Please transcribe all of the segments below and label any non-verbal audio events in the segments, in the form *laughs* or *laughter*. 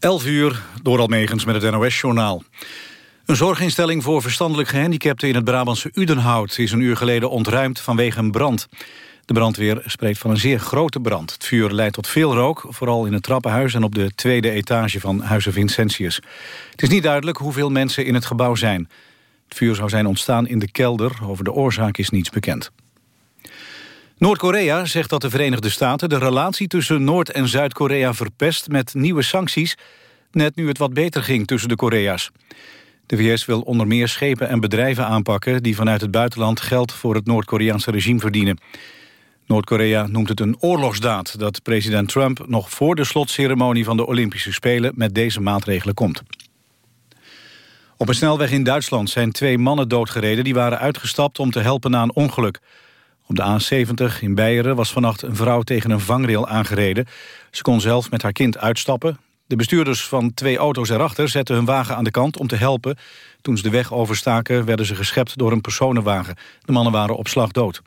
11 uur, door Almegens met het NOS-journaal. Een zorginstelling voor verstandelijk gehandicapten in het Brabantse Udenhout... is een uur geleden ontruimd vanwege een brand. De brandweer spreekt van een zeer grote brand. Het vuur leidt tot veel rook, vooral in het trappenhuis... en op de tweede etage van Huizen Vincentius. Het is niet duidelijk hoeveel mensen in het gebouw zijn. Het vuur zou zijn ontstaan in de kelder. Over de oorzaak is niets bekend. Noord-Korea zegt dat de Verenigde Staten de relatie tussen Noord- en Zuid-Korea verpest met nieuwe sancties, net nu het wat beter ging tussen de Korea's. De VS wil onder meer schepen en bedrijven aanpakken die vanuit het buitenland geld voor het Noord-Koreaanse regime verdienen. Noord-Korea noemt het een oorlogsdaad dat president Trump nog voor de slotceremonie van de Olympische Spelen met deze maatregelen komt. Op een snelweg in Duitsland zijn twee mannen doodgereden die waren uitgestapt om te helpen na een ongeluk. Op de A70 in Beieren was vannacht een vrouw tegen een vangrail aangereden. Ze kon zelf met haar kind uitstappen. De bestuurders van twee auto's erachter zetten hun wagen aan de kant om te helpen. Toen ze de weg overstaken werden ze geschept door een personenwagen. De mannen waren op slag dood.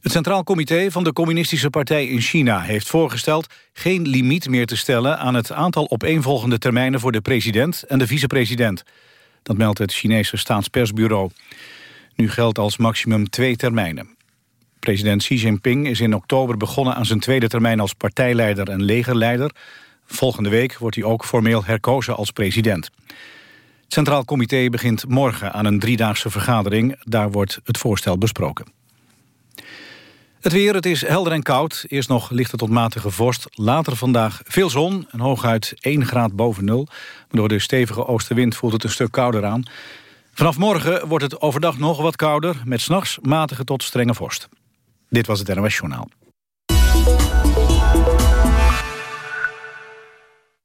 Het Centraal Comité van de Communistische Partij in China heeft voorgesteld geen limiet meer te stellen aan het aantal opeenvolgende termijnen voor de president en de vicepresident. Dat meldt het Chinese staatspersbureau. Nu geldt als maximum twee termijnen. President Xi Jinping is in oktober begonnen aan zijn tweede termijn als partijleider en legerleider. Volgende week wordt hij ook formeel herkozen als president. Het Centraal Comité begint morgen aan een driedaagse vergadering. Daar wordt het voorstel besproken. Het weer, het is helder en koud. Eerst nog lichte tot matige vorst. Later vandaag veel zon en hooguit 1 graad boven nul. Maar door de stevige oostenwind voelt het een stuk kouder aan. Vanaf morgen wordt het overdag nog wat kouder... met s'nachts matige tot strenge vorst. Dit was het NOS Journaal.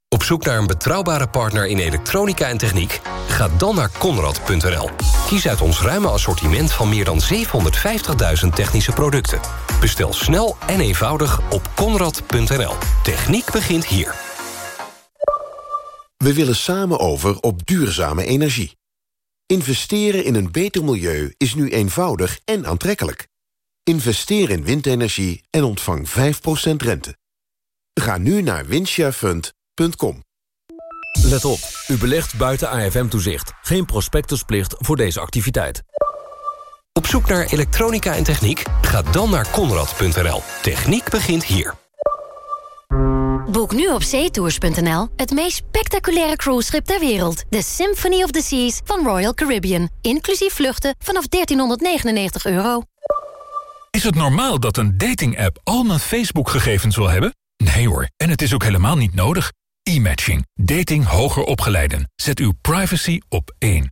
Op zoek naar een betrouwbare partner in elektronica en techniek? Ga dan naar Conrad.nl. Kies uit ons ruime assortiment van meer dan 750.000 technische producten. Bestel snel en eenvoudig op Conrad.nl. Techniek begint hier. We willen samen over op duurzame energie. Investeren in een beter milieu is nu eenvoudig en aantrekkelijk. Investeer in windenergie en ontvang 5% rente. Ga nu naar windsharefund.com. Let op, u belegt buiten AFM-toezicht. Geen prospectusplicht voor deze activiteit. Op zoek naar elektronica en techniek? Ga dan naar Conrad.nl. Techniek begint hier. Boek nu op zeetours.nl het meest spectaculaire cruiseschip ter wereld. De Symphony of the Seas van Royal Caribbean. Inclusief vluchten vanaf 1399 euro. Is het normaal dat een dating-app al mijn Facebook-gegevens wil hebben? Nee hoor, en het is ook helemaal niet nodig. E-matching. Dating hoger opgeleiden. Zet uw privacy op één.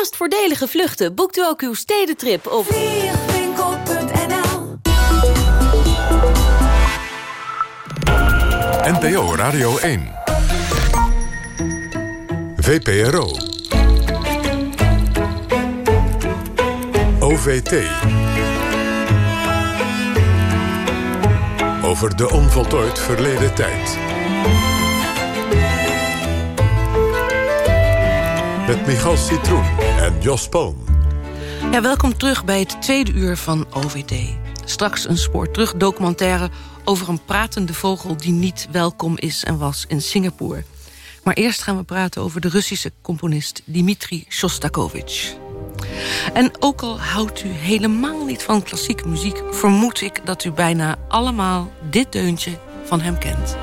Naast voordelige vluchten boekt u ook uw stedentrip op vliegwinkel.nl NPO Radio 1. VPRO. OVT. Over de onvoltooid verleden tijd. Met Michal Citroen en Jos Palm. Ja, welkom terug bij het tweede uur van OVT. Straks een spoor terug documentaire over een pratende vogel... die niet welkom is en was in Singapore. Maar eerst gaan we praten over de Russische componist Dmitri Shostakovich. En ook al houdt u helemaal niet van klassieke muziek... vermoed ik dat u bijna allemaal dit deuntje van hem kent.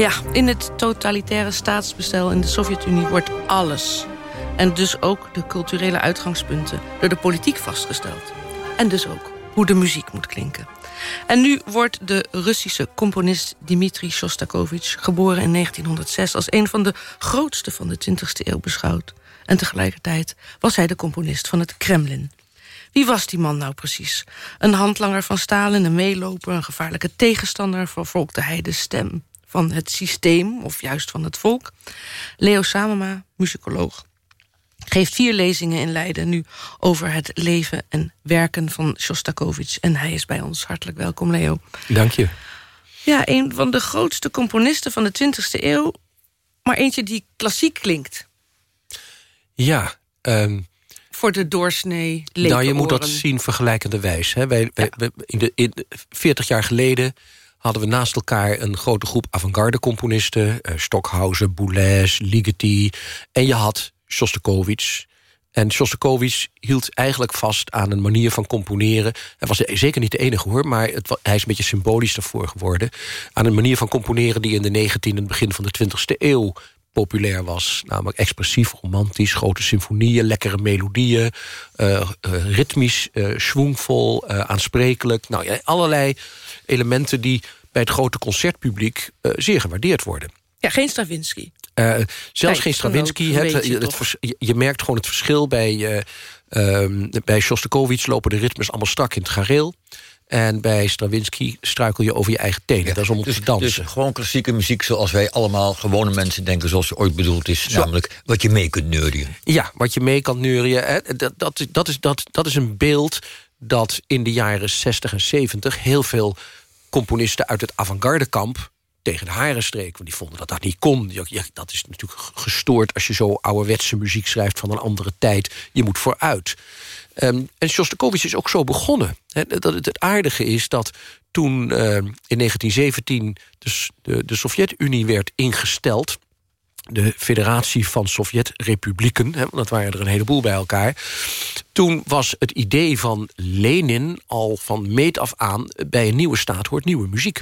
Ja, in het totalitaire staatsbestel in de Sovjet-Unie wordt alles... en dus ook de culturele uitgangspunten door de politiek vastgesteld. En dus ook hoe de muziek moet klinken. En nu wordt de Russische componist Dmitri Shostakovich... geboren in 1906 als een van de grootste van de 20e eeuw beschouwd. En tegelijkertijd was hij de componist van het Kremlin. Wie was die man nou precies? Een handlanger van Stalin, een meeloper... een gevaarlijke tegenstander, vervolgde hij de stem van het systeem... of juist van het volk. Leo Samema, muzikoloog geeft vier lezingen in Leiden nu over het leven en werken van Shostakovich. En hij is bij ons. Hartelijk welkom, Leo. Dank je. Ja, een van de grootste componisten van de 20e eeuw... maar eentje die klassiek klinkt. Ja, um, voor de doorsnee Nou, je moet dat zien vergelijkende wijs. Hè. Wij, wij, in de, in 40 jaar geleden hadden we naast elkaar een grote groep avant-garde componisten. Uh, Stockhausen, Boulez, Ligeti. En je had Shostakovich. En Shostakovich hield eigenlijk vast aan een manier van componeren. Hij was zeker niet de enige hoor, maar het, hij is een beetje symbolisch daarvoor geworden. Aan een manier van componeren die in de 19e en begin van de 20e eeuw populair was. Namelijk expressief, romantisch, grote symfonieën, lekkere melodieën... Uh, uh, ritmisch, uh, schwungvol, aansprekelijk. Nou ja, allerlei elementen die bij het grote concertpubliek zeer gewaardeerd worden. Ja, geen Stravinsky. Uh, zelfs geen Stravinsky. Het, het, het, je merkt gewoon het verschil bij, uh, bij Shostakovich lopen de ritmes allemaal strak in het gareel. En bij Stravinsky struikel je over je eigen tenen. Ja, dat is om op dus, te dansen. Dus gewoon klassieke muziek zoals wij allemaal gewone mensen denken... zoals ze ooit bedoeld is. Zo. Namelijk wat je mee kunt neurien. Ja, wat je mee kan neurien. Dat, dat, dat, is, dat, dat is een beeld dat in de jaren 60 en 70... heel veel componisten uit het avant-garde kamp tegen de haren streek. Want die vonden dat dat niet kon. Dat is natuurlijk gestoord als je zo ouderwetse muziek schrijft... van een andere tijd. Je moet vooruit. Um, en Shostakovich is ook zo begonnen. Dat het, het aardige is dat toen uh, in 1917 dus de, de Sovjet-Unie werd ingesteld... de federatie van Sovjet-republieken, dat waren er een heleboel bij elkaar... toen was het idee van Lenin al van meet af aan... bij een nieuwe staat hoort nieuwe muziek.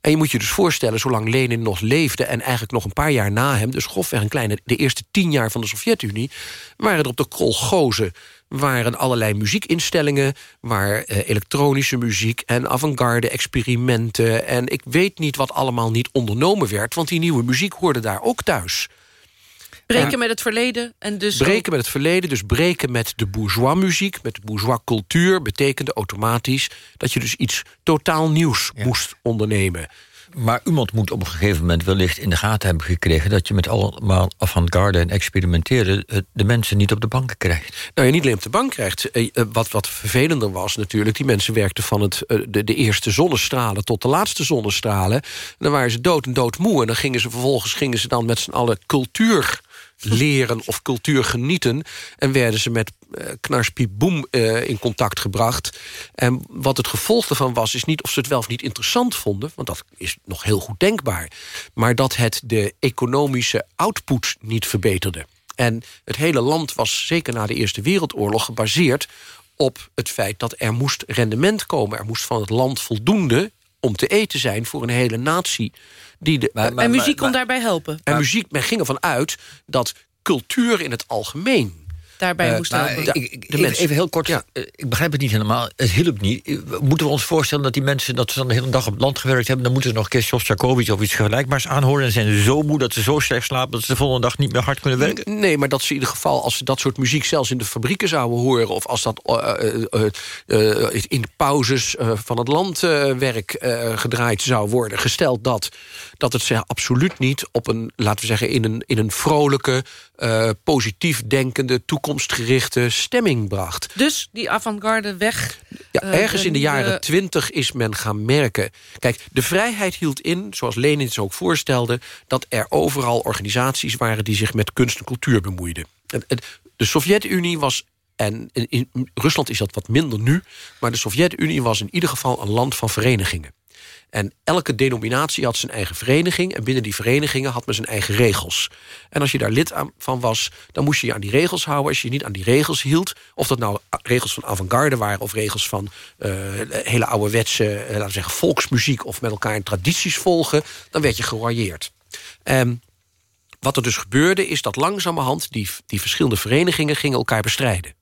En je moet je dus voorstellen, zolang Lenin nog leefde... en eigenlijk nog een paar jaar na hem... dus grofweg een kleine, de eerste tien jaar van de Sovjet-Unie... waren er op de kolgozen waren allerlei muziekinstellingen... waar eh, elektronische muziek en avant-garde experimenten... en ik weet niet wat allemaal niet ondernomen werd... want die nieuwe muziek hoorde daar ook thuis. Breken met het verleden. En dus breken ook... met het verleden, dus breken met de bourgeois muziek... met de bourgeois cultuur, betekende automatisch... dat je dus iets totaal nieuws ja. moest ondernemen. Maar iemand moet op een gegeven moment wellicht in de gaten hebben gekregen... dat je met allemaal avant-garde en experimenteren... de mensen niet op de bank krijgt. Nou, je niet alleen op de bank krijgt. Wat, wat vervelender was natuurlijk... die mensen werkten van het, de, de eerste zonnestralen tot de laatste zonnestralen. En dan waren ze dood en dood moe. En dan gingen ze vervolgens gingen ze dan met z'n allen cultuur leren of cultuur genieten... en werden ze met uh, knarspiep boem uh, in contact gebracht. En wat het gevolg daarvan was... is niet of ze het wel of niet interessant vonden... want dat is nog heel goed denkbaar... maar dat het de economische output niet verbeterde. En het hele land was, zeker na de Eerste Wereldoorlog... gebaseerd op het feit dat er moest rendement komen. Er moest van het land voldoende om te eten zijn voor een hele natie. Die de, maar, maar, en muziek kon daarbij helpen. En muziek, men ging ervan uit dat cultuur in het algemeen daarbij uh, moest helpen. Ik, de even heel kort, ja. ik begrijp het niet helemaal. Het hielp niet. Moeten we ons voorstellen dat die mensen... dat ze dan de hele dag op het land gewerkt hebben... dan moeten ze nog een keer Shostakovich of iets vergelijkbaars aanhoren... en zijn ze zo moe dat ze zo slecht slapen... dat ze de volgende dag niet meer hard kunnen werken? Nee, maar dat ze in ieder geval... als ze dat soort muziek zelfs in de fabrieken zouden horen... of als dat uh, uh, in de pauzes van het landwerk gedraaid zou worden... gesteld dat, dat het ze absoluut niet op een, laten we zeggen... in een, in een vrolijke, positief denkende, toekomstgerichte stemming bracht. Dus die avant-garde weg... Ja, ergens in de jaren twintig is men gaan merken... Kijk, de vrijheid hield in, zoals Lenin het ook voorstelde... dat er overal organisaties waren die zich met kunst en cultuur bemoeiden. De Sovjet-Unie was en in Rusland is dat wat minder nu. Maar de Sovjet-Unie was in ieder geval een land van verenigingen. En elke denominatie had zijn eigen vereniging... en binnen die verenigingen had men zijn eigen regels. En als je daar lid van was, dan moest je je aan die regels houden. Als je je niet aan die regels hield... of dat nou regels van avant-garde waren... of regels van uh, hele ouderwetse uh, laten we zeggen, volksmuziek... of met elkaar tradities volgen, dan werd je geroyeerd. Um, wat er dus gebeurde is dat langzamerhand... die, die verschillende verenigingen gingen elkaar bestrijden.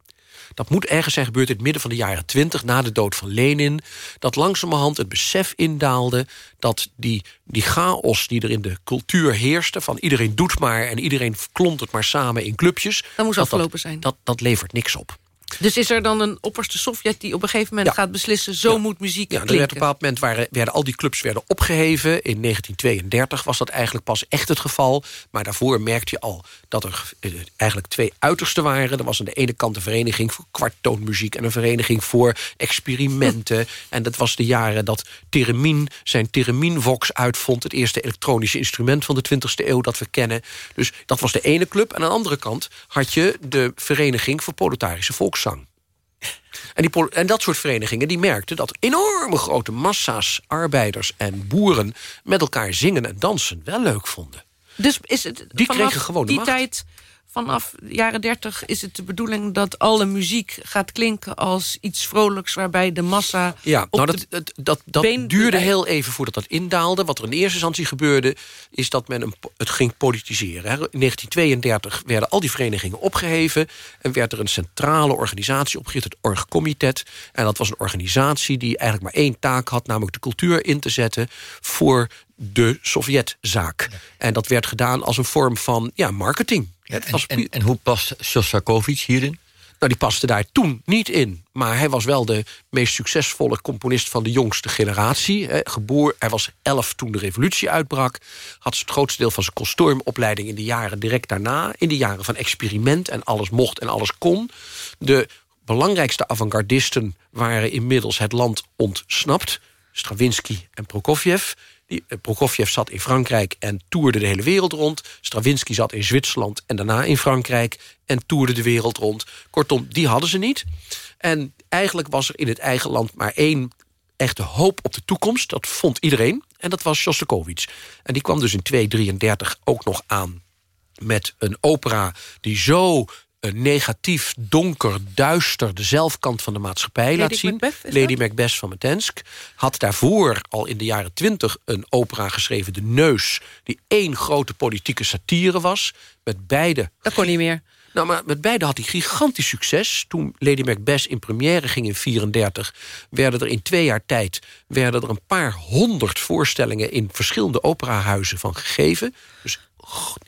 Dat moet ergens zijn gebeurd in het midden van de jaren twintig... na de dood van Lenin, dat langzamerhand het besef indaalde... dat die, die chaos die er in de cultuur heerste... van iedereen doet maar en iedereen klont het maar samen in clubjes... Dat moest dat, afgelopen zijn. Dat, dat levert niks op. Dus is er dan een opperste Sovjet die op een gegeven moment Ja. gaat beslissen... zo Ja. moet muziek Ja, er klinken? werd op een bepaald moment waren, werden al die clubs werden opgeheven. In 1932 was dat eigenlijk pas echt het geval. Maar daarvoor merkte je al dat er eh, eigenlijk twee uitersten waren. Er was aan de ene kant een vereniging voor kwarttoonmuziek... en een vereniging voor experimenten. *laughs* En dat was de jaren dat Theremin zijn Theremin-vox uitvond... het eerste elektronische instrument van de 20e eeuw dat we kennen. Dus dat was de ene club. En aan de andere kant had je de vereniging voor proletarische volkszang. En, die, en dat soort verenigingen die merkten dat enorme grote massa's arbeiders en boeren met elkaar zingen en dansen wel leuk vonden. Dus is het Die kregen gewoon de die macht. tijd, vanaf de jaren dertig... is het de bedoeling dat alle muziek gaat klinken als iets vrolijks... waarbij de massa Ja, op nou de dat, dat, dat, duurde heel even voordat dat indaalde. Wat er in eerste instantie gebeurde, is dat men een, het ging politiseren. hè. In 1932 werden al die verenigingen opgeheven... en werd er een centrale organisatie opgericht, het Orgcomitet. En dat was een organisatie die eigenlijk maar één taak had... namelijk de cultuur in te zetten voor de Sovjetzaak. En dat werd gedaan als een vorm van ja, marketing. En, en, en hoe past Shostakovich hierin? nou, die paste daar toen niet in. Maar hij was wel de meest succesvolle componist van de jongste generatie. Hè, geboren, hij was elf toen de revolutie uitbrak. Had het grootste deel van zijn kostuumopleiding in de jaren direct daarna. In de jaren van experiment en alles mocht en alles kon. De belangrijkste avant-gardisten waren inmiddels het land ontsnapt. Stravinsky en Prokofjev. Die, eh, Prokofjev zat in Frankrijk en toerde de hele wereld rond. Stravinsky zat in Zwitserland en daarna in Frankrijk... en toerde de wereld rond. Kortom, die hadden ze niet. En eigenlijk was er in het eigen land maar één echte hoop op de toekomst. Dat vond iedereen. En dat was Shostakovich. En die kwam dus in 233 ook nog aan met een opera die zo negatief, donker, duister... de zelfkant van de maatschappij Lady laat zien. Macbeth, Lady dat? Macbeth van Metensk. Had daarvoor al in de jaren twintig een opera geschreven... De Neus, die één grote politieke satire was. Met beide... Dat kon niet meer. Nou, maar met beide had hij gigantisch succes. Toen Lady Macbeth in première ging in 34... werden er in twee jaar tijd werden er een paar honderd voorstellingen... in verschillende operahuizen van gegeven. Dus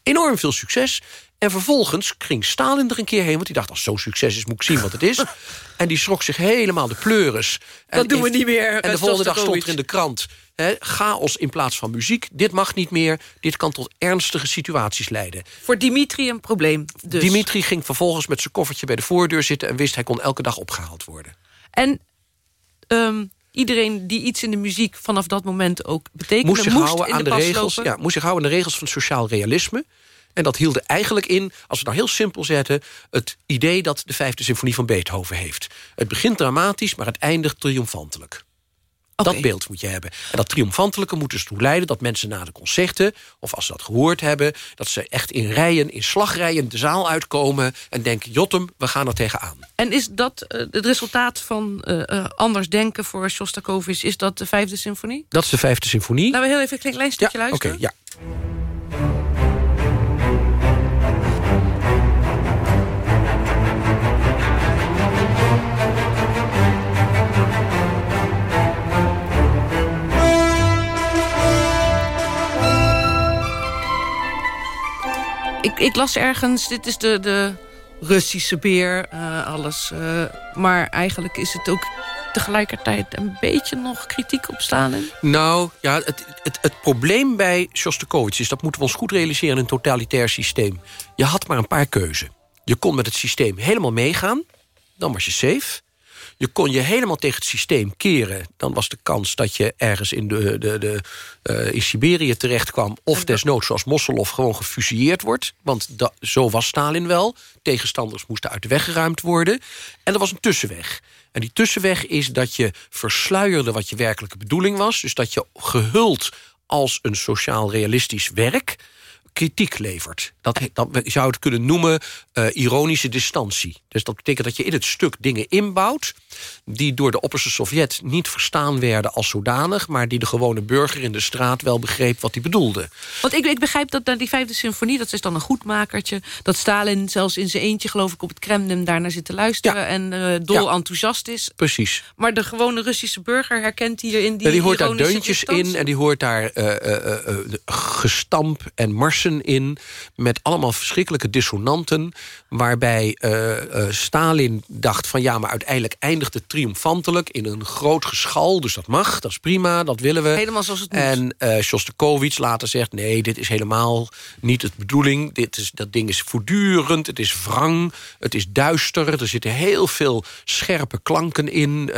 enorm veel succes. En vervolgens ging Stalin er een keer heen... want die dacht, als zo'n succes is, moet ik zien wat het is. *laughs* en die schrok zich helemaal de pleuris. En Dat doen we niet meer, En de volgende dag stond er in de krant... Hè, chaos in plaats van muziek. Dit mag niet meer. Dit kan tot ernstige situaties leiden. Voor Dimitri een probleem. Dus. Dimitri ging vervolgens met zijn koffertje bij de voordeur zitten... en wist hij kon elke dag opgehaald worden. En ehm, iedereen die iets in de muziek vanaf dat moment ook betekende... Moest zich houden aan de, regels, lopen. ja, moest zich houden aan de regels van sociaal realisme. En dat hield er eigenlijk in, als we het nou heel simpel zetten... het idee dat de vijfde symfonie van Beethoven heeft. Het begint dramatisch, maar het eindigt triomfantelijk. Dat beeld moet je hebben. En dat triomfantelijke moet dus toe leiden dat mensen na de concerten... of als ze dat gehoord hebben... dat ze echt in rijen, in slagrijen de zaal uitkomen... en denken, Jotem, we gaan er tegenaan. En is dat eh, het resultaat van eh, eh, anders denken voor Shostakovich? Is dat de vijfde symfonie? Dat is de vijfde symfonie. Laten we heel even een klein stukje Oké, luisteren. ja. Ik, las ergens, dit is de, de Russische beer, eh, alles. eh, maar eigenlijk is het ook tegelijkertijd een beetje nog kritiek op Stalin. Nou, ja, het, het, het probleem bij Shostakovich is... dat moeten we ons goed realiseren in een totalitair systeem. Je had maar een paar keuzen. Je kon met het systeem helemaal meegaan. Dan was je safe. Je kon je helemaal tegen het systeem keren. Dan was de kans dat je ergens in, de, de, de, uh, in Siberië terecht kwam... of desnoods zoals Mosselov gewoon gefusilleerd wordt. Want zo was Stalin wel. Tegenstanders moesten uit de weg geruimd worden. En er was een tussenweg. En die tussenweg is dat je versluierde wat je werkelijke bedoeling was. Dus dat je gehuld als een sociaal realistisch werk kritiek levert. Dat, dat je zou het kunnen noemen uh, ironische distantie. Dus dat betekent dat je in het stuk dingen inbouwt... die door de opperste Sovjet niet verstaan werden als zodanig... maar die de gewone burger in de straat wel begreep wat hij bedoelde. Want ik, ik begrijp dat die vijfde symfonie, dat is dan een goed makertje... dat Stalin zelfs in zijn eentje, geloof ik, op het Kremlin daarnaar zit te luisteren... en uh, dol enthousiast is. Precies. Maar de gewone Russische burger herkent hierin die ja, Die hoort daar deuntjes distantie. in en die hoort daar uh, gestamp en in... met allemaal verschrikkelijke dissonanten... waarbij uh, uh, Stalin dacht van ja, maar uiteindelijk eindigt het triomfantelijk... in een groot geschal, dus dat mag, dat is prima, dat willen we. Helemaal zoals het moet. En uh, Shostakovich later zegt, nee, dit is helemaal niet het bedoeling. Dit is, dat ding is voortdurend, het is wrang, het is duister... er zitten heel veel scherpe klanken in...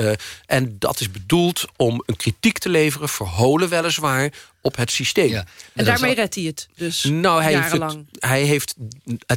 en dat is bedoeld om een kritiek te leveren, verholen weliswaar op het systeem. Ja. En daarmee redt hij het dus nou, hij jarenlang. Heeft het, hij heeft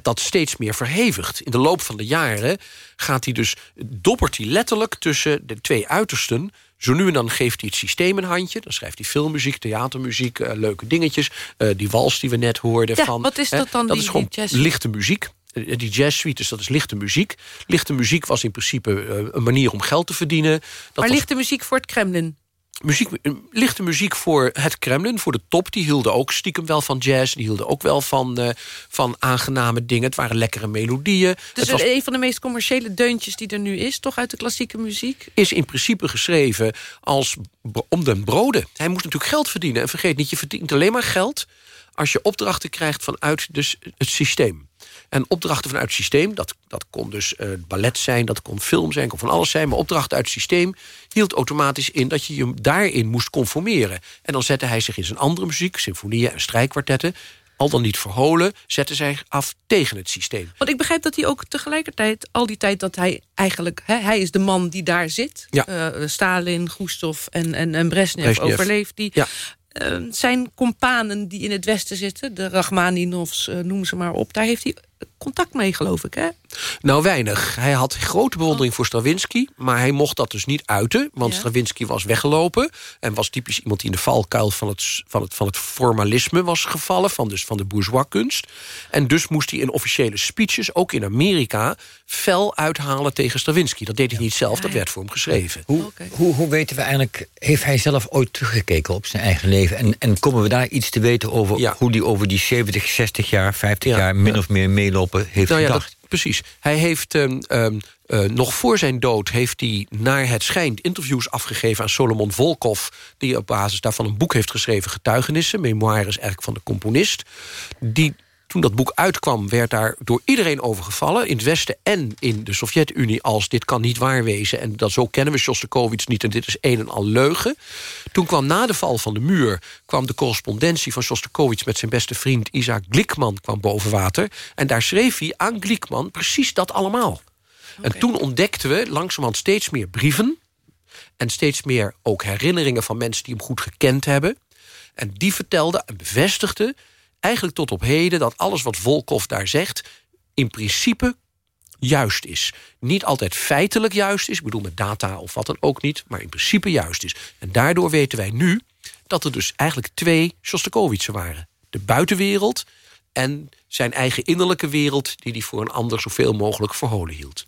dat steeds meer verhevigd. In de loop van de jaren gaat hij dus, doppert hij letterlijk tussen de twee uitersten. Zo nu en dan geeft hij het systeem een handje. Dan schrijft hij filmmuziek, theatermuziek, uh, leuke dingetjes. Uh, die wals die we net hoorden. Ja, van, wat is dat dan? dat die, is gewoon jazz? lichte muziek. Die jazz suites, dat is lichte muziek. Lichte muziek was in principe een manier om geld te verdienen. Dat maar was... lichte muziek voor het Kremlin? Muziek, lichte muziek voor het Kremlin, voor de top. Die hielden ook stiekem wel van jazz. Die hielden ook wel van, uh, van aangename dingen. Het waren lekkere melodieën. Dus het was, een van de meest commerciële deuntjes die er nu is... toch uit de klassieke muziek? Is in principe geschreven als om den broden. Hij moest natuurlijk geld verdienen. En vergeet niet, je verdient alleen maar geld... als je opdrachten krijgt vanuit dus het systeem. En opdrachten vanuit het systeem, dat, dat kon dus uh, ballet zijn... dat kon film zijn, kon van alles zijn... maar opdrachten uit het systeem hield automatisch in... dat je je daarin moest conformeren. En dan zette hij zich in zijn andere muziek... symfonieën en strijkkwartetten al dan niet verholen, zette zij af tegen het systeem. Want ik begrijp dat hij ook tegelijkertijd, al die tijd dat hij eigenlijk... Hè, hij is de man die daar zit. Ja. Uh, Stalin, Gustav en, en, en Brezhnev, Brezhnev. overleeft die. Ja. Uh, zijn companen die in het westen zitten... de Rachmaninovs, uh, noem ze maar op... daar heeft hij contact mee, geloof ik, hè? Nou, weinig. Hij had grote bewondering voor Stravinsky... maar hij mocht dat dus niet uiten, want Ja. Stravinsky was weggelopen... en was typisch iemand die in de valkuil van het, van het, van het formalisme was gevallen... Van, dus van de bourgeois-kunst. En dus moest hij in officiële speeches, ook in Amerika... fel uithalen tegen Stravinsky. Dat deed hij niet zelf, dat werd voor hem geschreven. Hoe, hoe, hoe weten we eigenlijk, heeft hij zelf ooit teruggekeken op zijn eigen leven? En, en komen we daar iets te weten over hoe die over die 70, 60 jaar, 50 Ja, jaar min ja. of meer meelopen heeft Nou ja, gedacht? Precies. Hij heeft um, um, uh, nog voor zijn dood heeft hij naar het schijnt interviews afgegeven aan Solomon Volkov, die op basis daarvan een boek heeft geschreven, getuigenissen, memoires eigenlijk van de componist, die toen dat boek uitkwam, werd daar door iedereen over gevallen... in het Westen en in de Sovjet-Unie als dit kan niet waar wezen... en dat zo kennen we Shostakovich niet en dit is een en al leugen. Toen kwam na de val van de muur... kwam de correspondentie van Shostakovich met zijn beste vriend Isaac Glikman kwam boven water... en daar schreef hij aan Glikman precies dat allemaal. En toen ontdekten we langzamerhand steeds meer brieven... en steeds meer ook herinneringen van mensen die hem goed gekend hebben... en die vertelden en bevestigden eigenlijk tot op heden... dat alles wat Volkov daar zegt in principe juist is. Niet altijd feitelijk juist is, ik bedoel met data of wat dan ook niet... maar in principe juist is. En daardoor weten wij nu dat er dus eigenlijk twee Shostakovichen waren. De buitenwereld en zijn eigen innerlijke wereld... die hij voor een ander zoveel mogelijk verholen hield.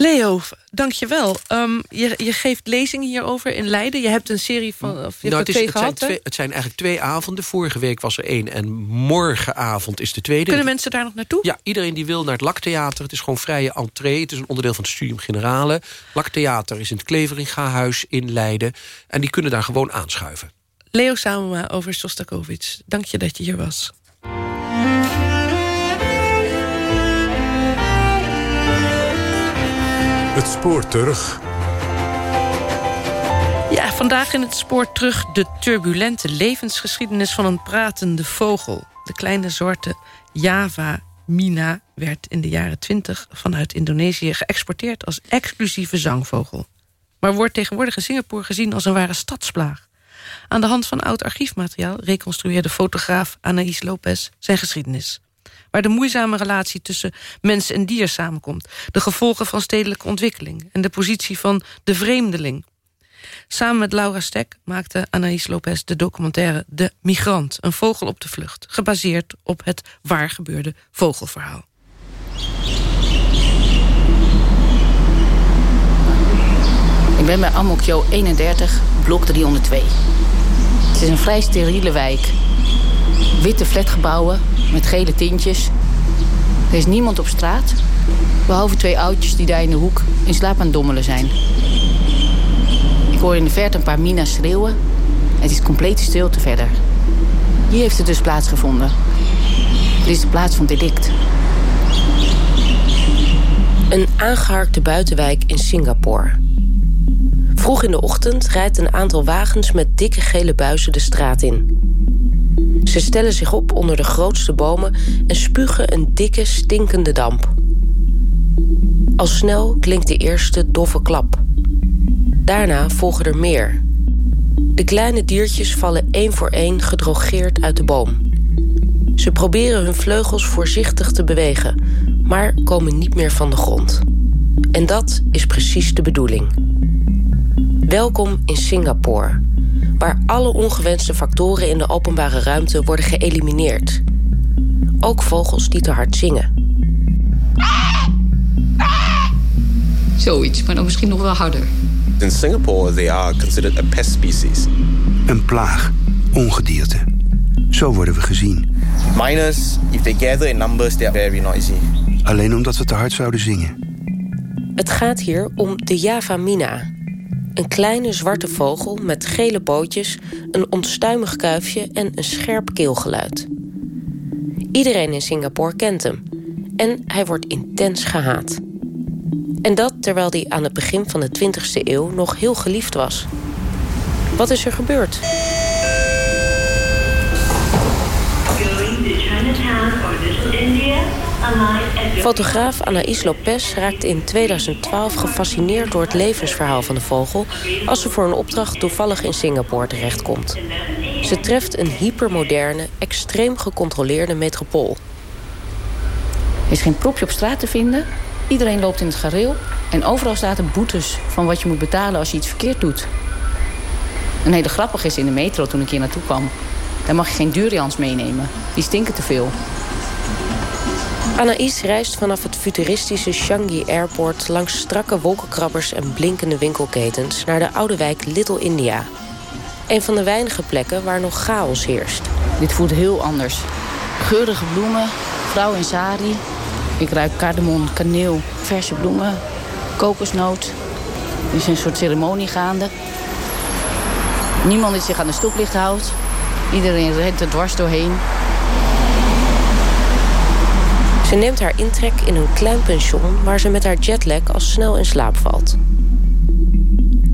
Leo, dank je wel. Um, je, je geeft lezingen hierover in Leiden. Je hebt een serie van... Of je Nou, hebt het, is, het, zijn gehad, twee, het zijn eigenlijk twee avonden. Vorige week was er één en morgenavond is de tweede. Kunnen mensen daar nog naartoe? Ja, iedereen die wil naar het Laktheater. Het is gewoon vrije entree. Het is een onderdeel van het Studium Generale. Laktheater is in het Kleveringa-huis in Leiden. En die kunnen daar gewoon aanschuiven. Leo Samema over Shostakovich. Dank je dat je hier was. Het spoor terug. Ja, vandaag in het spoor terug de turbulente levensgeschiedenis van een pratende vogel. De kleine zwarte Java Mina werd in de jaren 20 vanuit Indonesië geëxporteerd als exclusieve zangvogel. Maar wordt tegenwoordig in Singapore gezien als een ware stadsplaag. Aan de hand van oud archiefmateriaal reconstrueerde fotograaf Anaïs Lopez zijn geschiedenis. Waar de moeizame relatie tussen mens en dier samenkomt. De gevolgen van stedelijke ontwikkeling en de positie van de vreemdeling. Samen met Laura Stek maakte Anaïs Lopez de documentaire De Migrant, een vogel op de vlucht, gebaseerd op het waar gebeurde vogelverhaal. Ik ben bij Amokyo 31, blok 302. Het is een vrij steriele wijk. Witte flatgebouwen met gele tintjes. Er is niemand op straat, behalve twee oudjes die daar in de hoek in slaap aan dommelen zijn. Ik hoor in de verte een paar mina's schreeuwen. Het is complete stilte verder. Hier heeft het dus plaatsgevonden. Dit is de plaats van delict. Een aangeharkte buitenwijk in Singapore. Vroeg in de ochtend rijdt een aantal wagens met dikke gele buizen de straat in. Ze stellen zich op onder de grootste bomen en spugen een dikke, stinkende damp. Al snel klinkt de eerste doffe klap. Daarna volgen er meer. De kleine diertjes vallen één voor één gedrogeerd uit de boom. Ze proberen hun vleugels voorzichtig te bewegen, maar komen niet meer van de grond. En dat is precies de bedoeling. Welkom in Singapore, waar alle ongewenste factoren in de openbare ruimte worden geëlimineerd. Ook vogels die te hard zingen. Zoiets, maar dan misschien nog wel harder. In Singapore, they are considered a pest species. Een plaag, ongedierte. Zo worden we gezien. Miners, if they gather in numbers, they are very noisy. Alleen omdat we te hard zouden zingen. Het gaat hier om de Java Mina. Een kleine zwarte vogel met gele pootjes, een onstuimig kuifje en een scherp keelgeluid. Iedereen in Singapore kent hem. En hij wordt intens gehaat. En dat terwijl hij aan het begin van de 20e eeuw nog heel geliefd was. Wat is er gebeurd? Fotograaf Anaïs Lopez raakt in 2012 gefascineerd door het levensverhaal van de vogel... als ze voor een opdracht toevallig in Singapore terechtkomt. Ze treft een hypermoderne, extreem gecontroleerde metropool. Er is geen propje op straat te vinden. Iedereen loopt in het gareel. En overal staat er boetes van wat je moet betalen als je iets verkeerd doet. Een hele grappig is in de metro toen ik hier naartoe kwam. Daar mag je geen durians meenemen. Die stinken te veel. Anaïs reist vanaf het futuristische Changi Airport... langs strakke wolkenkrabbers en blinkende winkelketens... naar de oude wijk Little India. Een van de weinige plekken waar nog chaos heerst. Dit voelt heel anders. Geurige bloemen, vrouw in sari. Ik ruik cardamom, kaneel, verse bloemen, kokosnoot. Er is een soort ceremonie gaande. Niemand die zich aan de stoplicht houdt. Iedereen rent er dwars doorheen. Ze neemt haar intrek in een klein pension... waar ze met haar jetlag al snel in slaap valt.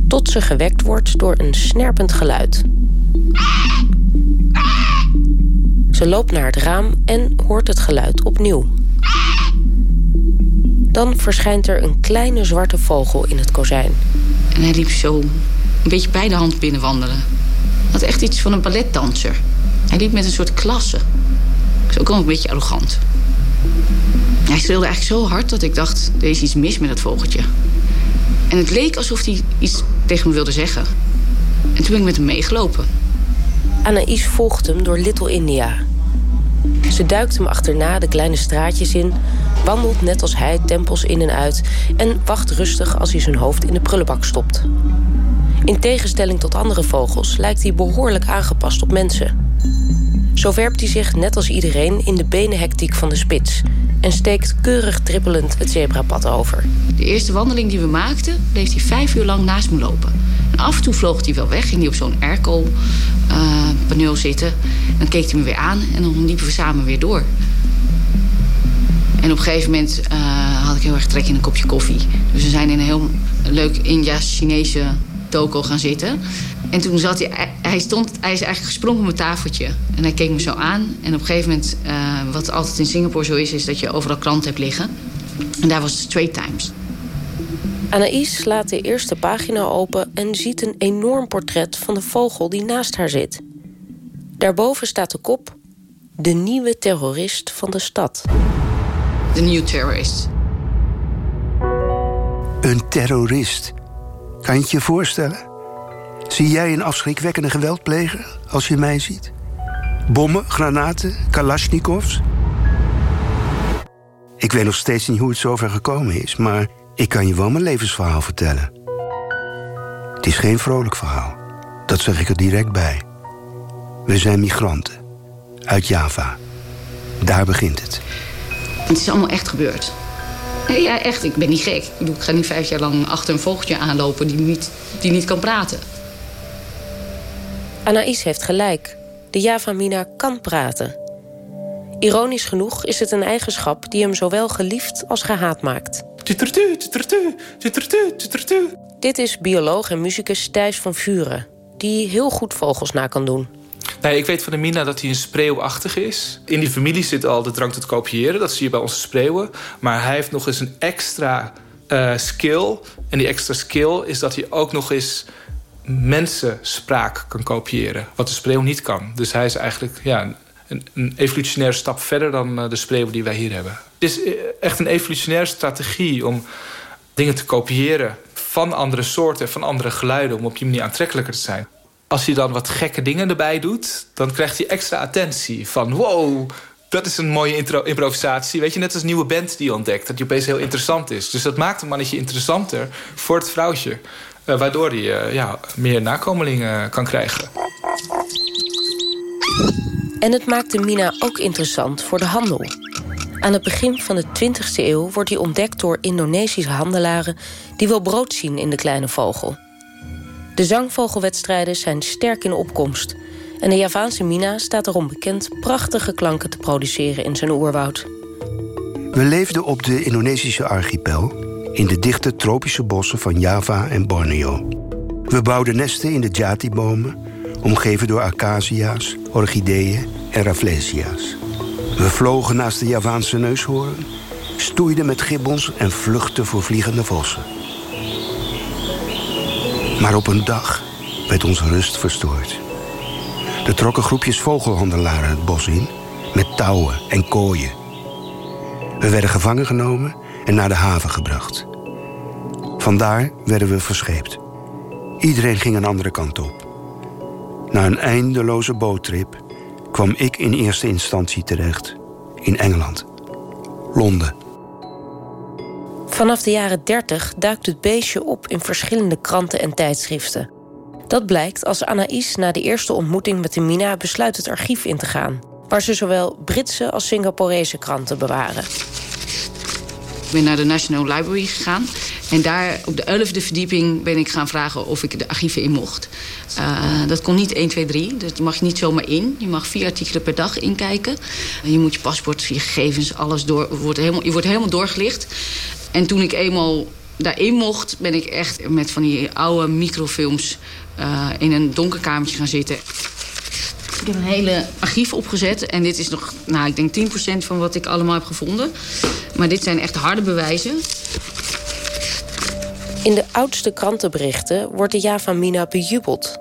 Tot ze gewekt wordt door een snerpend geluid. Ze loopt naar het raam en hoort het geluid opnieuw. Dan verschijnt er een kleine zwarte vogel in het kozijn. En hij liep zo een beetje bij de hand binnenwandelen. Had echt iets van een balletdanser. Hij liep met een soort klasse. Zo ook wel een beetje arrogant. Hij schreeuwde eigenlijk zo hard dat ik dacht, er is iets mis met dat vogeltje. En het leek alsof hij iets tegen me wilde zeggen. En toen ben ik met hem meegelopen. Anaïs volgt hem door Little India. Ze duikt hem achterna de kleine straatjes in... wandelt net als hij tempels in en uit... en wacht rustig als hij zijn hoofd in de prullenbak stopt. In tegenstelling tot andere vogels lijkt hij behoorlijk aangepast op mensen. Zo werpt hij zich net als iedereen in de benenhectiek van de spits... en steekt keurig trippelend het zebrapad over. De eerste wandeling die we maakten, bleef hij vijf uur lang naast me lopen. En af en toe vloog hij wel weg, ging hij op zo'n airco-paneel uh, zitten. Dan keek hij me weer aan en dan liepen we samen weer door. En op een gegeven moment uh, had ik heel erg trek in een kopje koffie. Dus we zijn in een heel leuk India's-Chinese toko gaan zitten. En toen zat hij, hij, stond, hij is eigenlijk gesprongen op mijn tafeltje. En hij keek me zo aan. En op een gegeven moment, uh, wat altijd in Singapore zo is... is dat je overal kranten hebt liggen. En daar was het Straight Times. Anaïs slaat de eerste pagina open en ziet een enorm portret van de vogel die naast haar zit. Daarboven staat de kop: De nieuwe terrorist van de stad. De nieuwe terrorist. Een terrorist. Kan je het je voorstellen? Zie jij een afschrikwekkende geweldpleger als je mij ziet? Bommen, granaten, kalasjnikovs? Ik weet nog steeds niet hoe het zover gekomen is, maar ik kan je wel mijn levensverhaal vertellen. Het is geen vrolijk verhaal. Dat zeg ik er direct bij. We zijn migranten. Uit Java. Daar begint het. Het is allemaal echt gebeurd. Ja, echt. Ik ben niet gek. Ik ga niet vijf jaar lang achter een vogeltje aanlopen die niet, die niet kan praten. Anaïs heeft gelijk. De Java-mina kan praten. Ironisch genoeg is het een eigenschap die hem zowel geliefd als gehaat maakt. Dit is bioloog en muzikus Thijs van Vuren... die heel goed vogels na kan doen. Nee, ik weet van de Mina dat hij een spreeuwachtig is. In die familie zit al de drang tot kopiëren. Dat zie je bij onze spreeuwen. Maar hij heeft nog eens een extra uh, skill. En die extra skill is dat hij ook nog eens mensenspraak kan kopiëren. Wat de spreeuw niet kan. Dus hij is eigenlijk ja, een, een evolutionaire stap verder dan uh, de spreeuwen die wij hier hebben. Het is eh, echt een evolutionaire strategie om dingen te kopiëren van andere soorten, van andere geluiden, om op die manier aantrekkelijker te zijn. Als hij dan wat gekke dingen erbij doet, dan krijgt hij extra attentie. Van wow, dat is een mooie improvisatie. Weet je, net als een nieuwe band die je ontdekt. Dat die opeens heel interessant is. Dus dat maakt een mannetje interessanter voor het vrouwtje. Uh, waardoor hij uh, ja, meer nakomelingen kan krijgen. En het maakt de Mina ook interessant voor de handel. Aan het begin van de 20e eeuw wordt hij ontdekt door Indonesische handelaren... die wel brood zien in de kleine vogel. De zangvogelwedstrijden zijn sterk in opkomst... en de Javaanse Mina staat erom bekend prachtige klanken te produceren in zijn oerwoud. We leefden op de Indonesische archipel... in de dichte tropische bossen van Java en Borneo. We bouwden nesten in de jati-bomen... omgeven door acacia's, orchideeën en rafflesia's. We vlogen naast de Javaanse neushoorn... stoeiden met gibbons en vluchtten voor vliegende vossen. Maar op een dag werd onze rust verstoord. Er trokken groepjes vogelhandelaren het bos in... met touwen en kooien. We werden gevangen genomen en naar de haven gebracht. Vandaar werden we verscheept. Iedereen ging een andere kant op. Na een eindeloze boottrip kwam ik in eerste instantie terecht in Engeland. Londen. Vanaf de jaren 30 duikt het beestje op in verschillende kranten en tijdschriften. Dat blijkt als Anaïs na de eerste ontmoeting met de Mina besluit het archief in te gaan, waar ze zowel Britse als Singaporese kranten bewaren. Ik ben naar de National Library gegaan. En daar op de 11e verdieping ben ik gaan vragen of ik de archieven in mocht. Uh, dat kon niet 1, 2, 3. Dat mag je niet zomaar in. Je mag vier artikelen per dag inkijken. En je moet je paspoort, je gegevens, alles door. Wordt helemaal, je wordt helemaal doorgelicht. En toen ik eenmaal daarin mocht, ben ik echt met van die oude microfilms uh, in een donker kamertje gaan zitten. Ik heb een hele archief opgezet. En dit is nog, nou, ik denk 10% van wat ik allemaal heb gevonden. Maar dit zijn echt harde bewijzen. In de oudste krantenberichten wordt de Javamina bejubeld.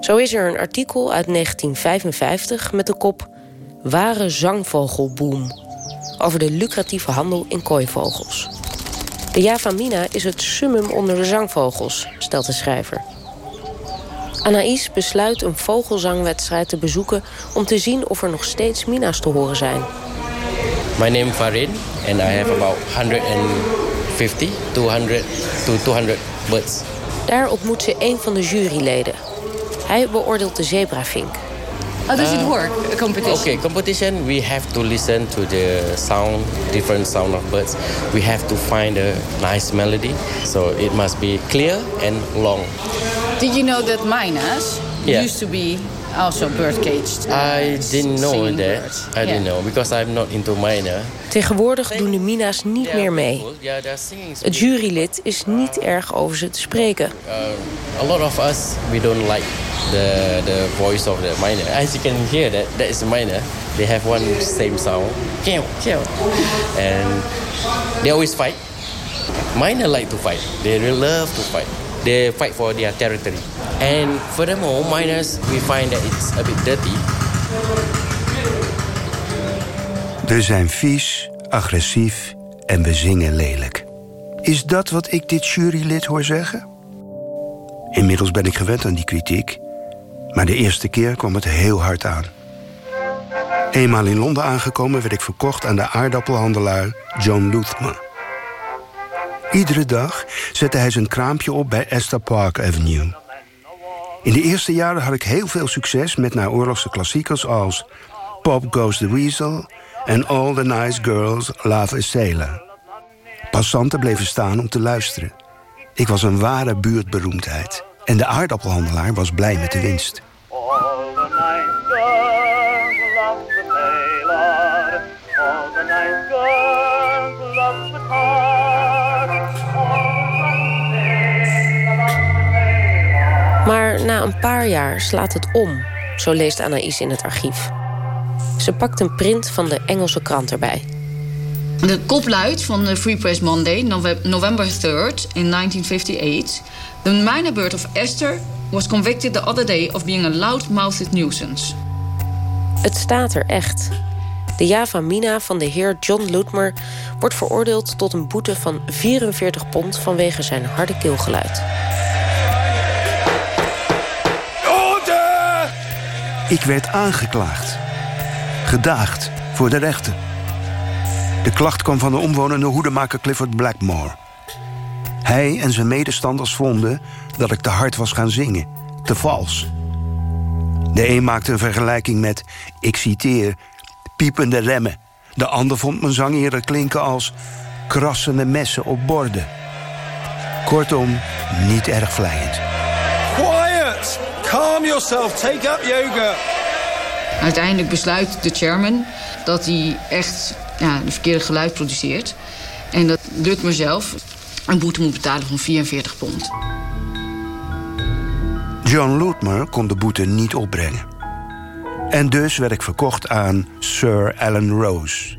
Zo is er een artikel uit 1955 met de kop... Ware zangvogelboom. Over de lucratieve handel in kooivogels. De Javamina is het summum onder de zangvogels, stelt de schrijver. Anaïs besluit een vogelzangwedstrijd te bezoeken... om te zien of er nog steeds mina's te horen zijn. My name is Farid and I have about 150, 200 to 200 birds. Daar ontmoet ze een van de juryleden. Hij beoordeelt de zebravink. How does it work, a competition? Okay, competition, we have to listen to the sound, different sound of birds. We have to find a nice melody. So it must be clear and long. Did you know that mynas Yeah. used to be also bird caged. I didn't know that. birds. I didn't Yeah. know because I'm not into miner. Tegenwoordig doen de mina's niet meer mee. Het jurylid is niet erg over ze te spreken. Uh, a lot of us we don't like the the voice of the miner. As you can hear that that is the miner. They have one same sound. Kill, kill. And they always fight. Miner like to fight. They really love to fight. They fight for their territory. And furthermore, miners we find that it's a bit dirty. We zijn vies, agressief en we zingen lelijk. Is dat wat ik dit jurylid hoor zeggen? Inmiddels ben ik gewend aan die kritiek, maar de eerste keer kwam het heel hard aan. Eenmaal in Londen aangekomen werd ik verkocht aan de aardappelhandelaar John Luthman. Iedere dag zette hij zijn kraampje op bij Esther Park Avenue. In de eerste jaren had ik heel veel succes met naoorlogse klassiekers als Pop Goes the Weasel en All the Nice Girls Love a Sailor. Passanten bleven staan om te luisteren. Ik was een ware buurtberoemdheid. En de aardappelhandelaar was blij met de winst. Na een paar jaar slaat het om, zo leest Anaïs in het archief. Ze pakt een print van de Engelse krant erbij. De kop luidt van de Free Press Monday, Nove- November 3rd in 1958. The minor bird of Esther was convicted the other day of being a loud-mouthed nuisance. Het staat er echt. De Java Mina van de heer John Lutmer wordt veroordeeld tot een boete van 44 pond vanwege zijn harde keelgeluid. Ik werd aangeklaagd. Gedaagd voor de rechter. De klacht kwam van de omwonende hoedemaker Clifford Blackmore. Hij en zijn medestanders vonden dat ik te hard was gaan zingen. Te vals. De een maakte een vergelijking met, ik citeer, piepende remmen. De ander vond mijn zang eerder klinken als krassende messen op borden. Kortom, niet erg vlijend. Calm yourself. Take up yoga. Uiteindelijk besluit de chairman dat hij echt ja, de verkeerde geluid produceert. En dat Lutmer zelf een boete moet betalen van 44 pond. John Lutmer kon de boete niet opbrengen. En dus werd ik verkocht aan Sir Alan Rose.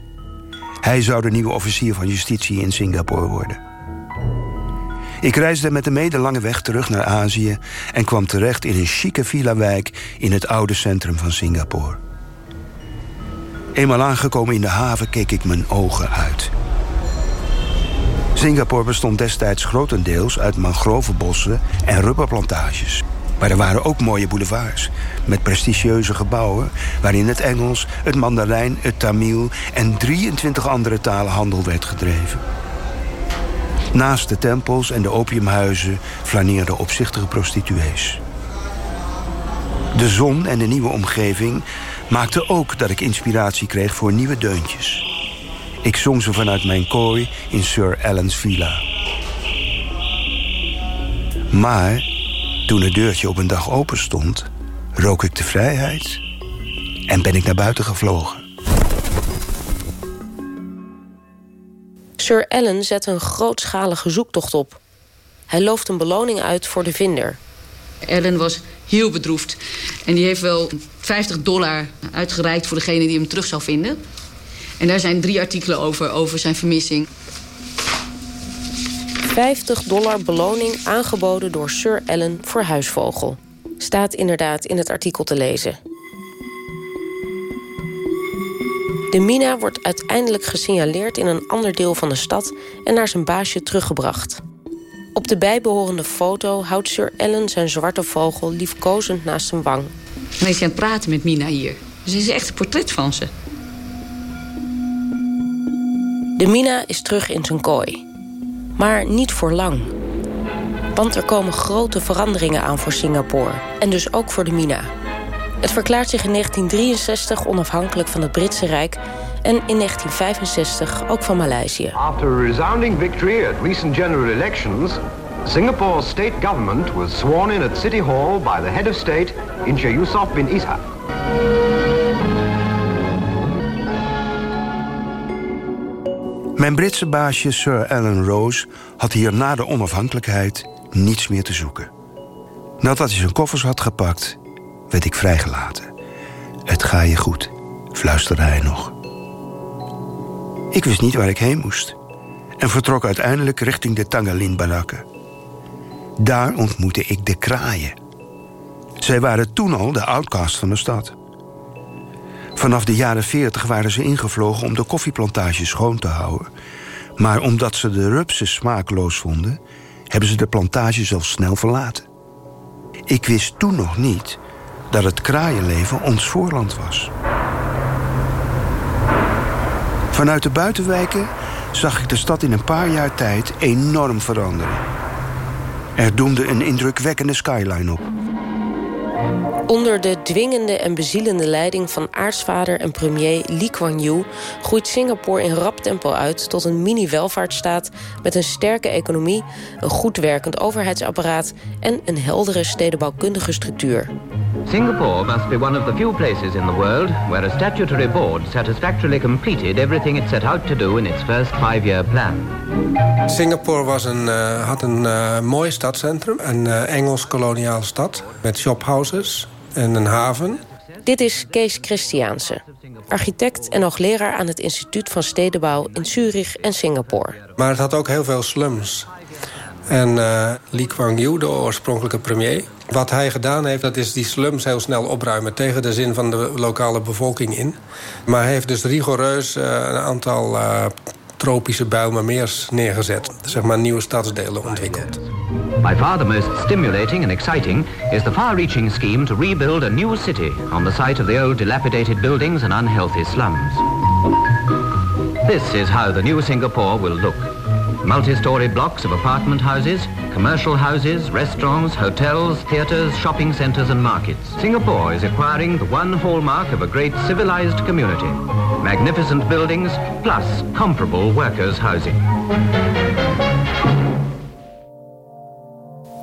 Hij zou de nieuwe officier van justitie in Singapore worden. Ik reisde met de mede lange weg terug naar Azië... en kwam terecht in een chique villa-wijk in het oude centrum van Singapore. Eenmaal aangekomen in de haven keek ik mijn ogen uit. Singapore bestond destijds grotendeels uit mangrovenbossen en rubberplantages. Maar er waren ook mooie boulevards met prestigieuze gebouwen... waarin het Engels, het Mandarijn, het Tamil en 23 andere talen handel werd gedreven. Naast de tempels en de opiumhuizen flaneerden opzichtige prostituees. De zon en de nieuwe omgeving maakten ook dat ik inspiratie kreeg voor nieuwe deuntjes. Ik zong ze vanuit mijn kooi in Sir Alan's villa. Maar toen het deurtje op een dag open stond, rook ik de vrijheid en ben ik naar buiten gevlogen. Sir Allen zet een grootschalige zoektocht op. Hij looft een beloning uit voor de vinder. Ellen was heel bedroefd. En die heeft wel 50 dollar uitgereikt voor degene die hem terug zou vinden. En daar zijn drie artikelen over, over zijn vermissing. 50 dollar beloning aangeboden door Sir Allen voor huisvogel. Staat inderdaad in het artikel te lezen. De mina wordt uiteindelijk gesignaleerd in een ander deel van de stad... en naar zijn baasje teruggebracht. Op de bijbehorende foto houdt Sir Allen zijn zwarte vogel liefkozend naast zijn wang. En is aan het praten met Mina hier. Dus het is echt een portret van ze. De mina is terug in zijn kooi. Maar niet voor lang. Want er komen grote veranderingen aan voor Singapore. En dus ook voor de mina. Het verklaart zich in 1963 onafhankelijk van het Britse Rijk... en in 1965 ook van Maleisië. After a resounding victory at recent general elections, Singapore's state government was sworn in at City Hall by the head of state, Incha Yusof bin Ishaq. Mijn Britse baasje Sir Alan Rose had hier na de onafhankelijkheid niets meer te zoeken. Nadat hij zijn koffers had gepakt, werd ik vrijgelaten. Het ga je goed, fluisterde hij nog. Ik wist niet waar ik heen moest en vertrok uiteindelijk richting de Tangalin-barakken. Daar ontmoette ik de kraaien. Zij waren toen al de outcast van de stad. Vanaf de jaren 40 waren ze ingevlogen om de koffieplantages schoon te houden. Maar omdat ze de rupsen smaakloos vonden, hebben ze de plantage zelfs snel verlaten. Ik wist toen nog niet dat het kraaienleven ons voorland was. Vanuit de buitenwijken zag ik de stad in een paar jaar tijd enorm veranderen. Er doemde een indrukwekkende skyline op. Onder de dwingende en bezielende leiding van aartsvader en premier Lee Kuan Yew groeit Singapore in rap tempo uit tot een mini-welvaartsstaat met een sterke economie, een goed werkend overheidsapparaat en een heldere stedenbouwkundige structuur. Singapore must be one of the few places in the world where a statutory board satisfactorily completed everything it set out to do in its first five-year plan. Singapore was een, uh, had een uh, mooi stadscentrum, een uh, Engels-koloniale stad met shophouses en een haven. Dit is Kees Christiaanse, architect en hoogleraar aan het Instituut van Stedenbouw in Zurich en Singapore. Maar het had ook heel veel slums. En uh, Lee Kuan Yew, de oorspronkelijke premier... wat hij gedaan heeft, dat is die slums heel snel opruimen... tegen de zin van de lokale bevolking in. Maar hij heeft dus rigoureus uh, een aantal uh, tropische Bijlmermeers neergezet. Zeg maar nieuwe stadsdelen ontwikkeld. By far the most stimulating and exciting is the far-reaching scheme to rebuild a new city on the site of the old dilapidated buildings and unhealthy slums. This is how the new Singapore will look. Multi-story blocks of apartment houses, commercial houses, restaurants, hotels, theatres, shopping centres and markets. Singapore is acquiring the one hallmark of a great civilized community. Magnificent buildings plus comparable workers' housing.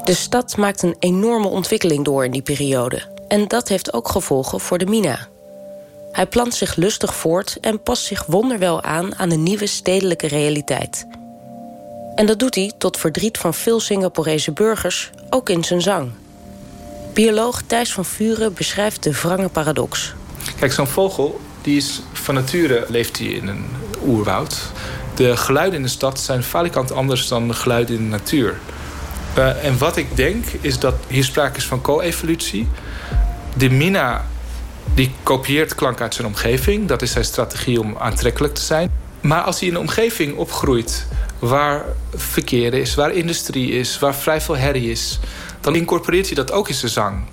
De stad maakt een enorme ontwikkeling door in die periode. En dat heeft ook gevolgen voor de Mina. Hij plant zich lustig voort en past zich wonderwel aan aan de nieuwe stedelijke realiteit. En dat doet hij tot verdriet van veel Singaporese burgers, ook in zijn zang. Bioloog Thijs van Vuren beschrijft de wrange paradox. Kijk, zo'n vogel die is van nature leeft hij in een oerwoud. De geluiden in de stad zijn falikant anders dan de geluiden in de natuur. Uh, en wat ik denk is dat hier sprake is van co-evolutie. De mina die kopieert klank uit zijn omgeving. Dat is zijn strategie om aantrekkelijk te zijn. Maar als hij in een omgeving opgroeit waar verkeer is, waar industrie is, waar vrij veel herrie is, dan incorporeert hij dat ook in zijn zang.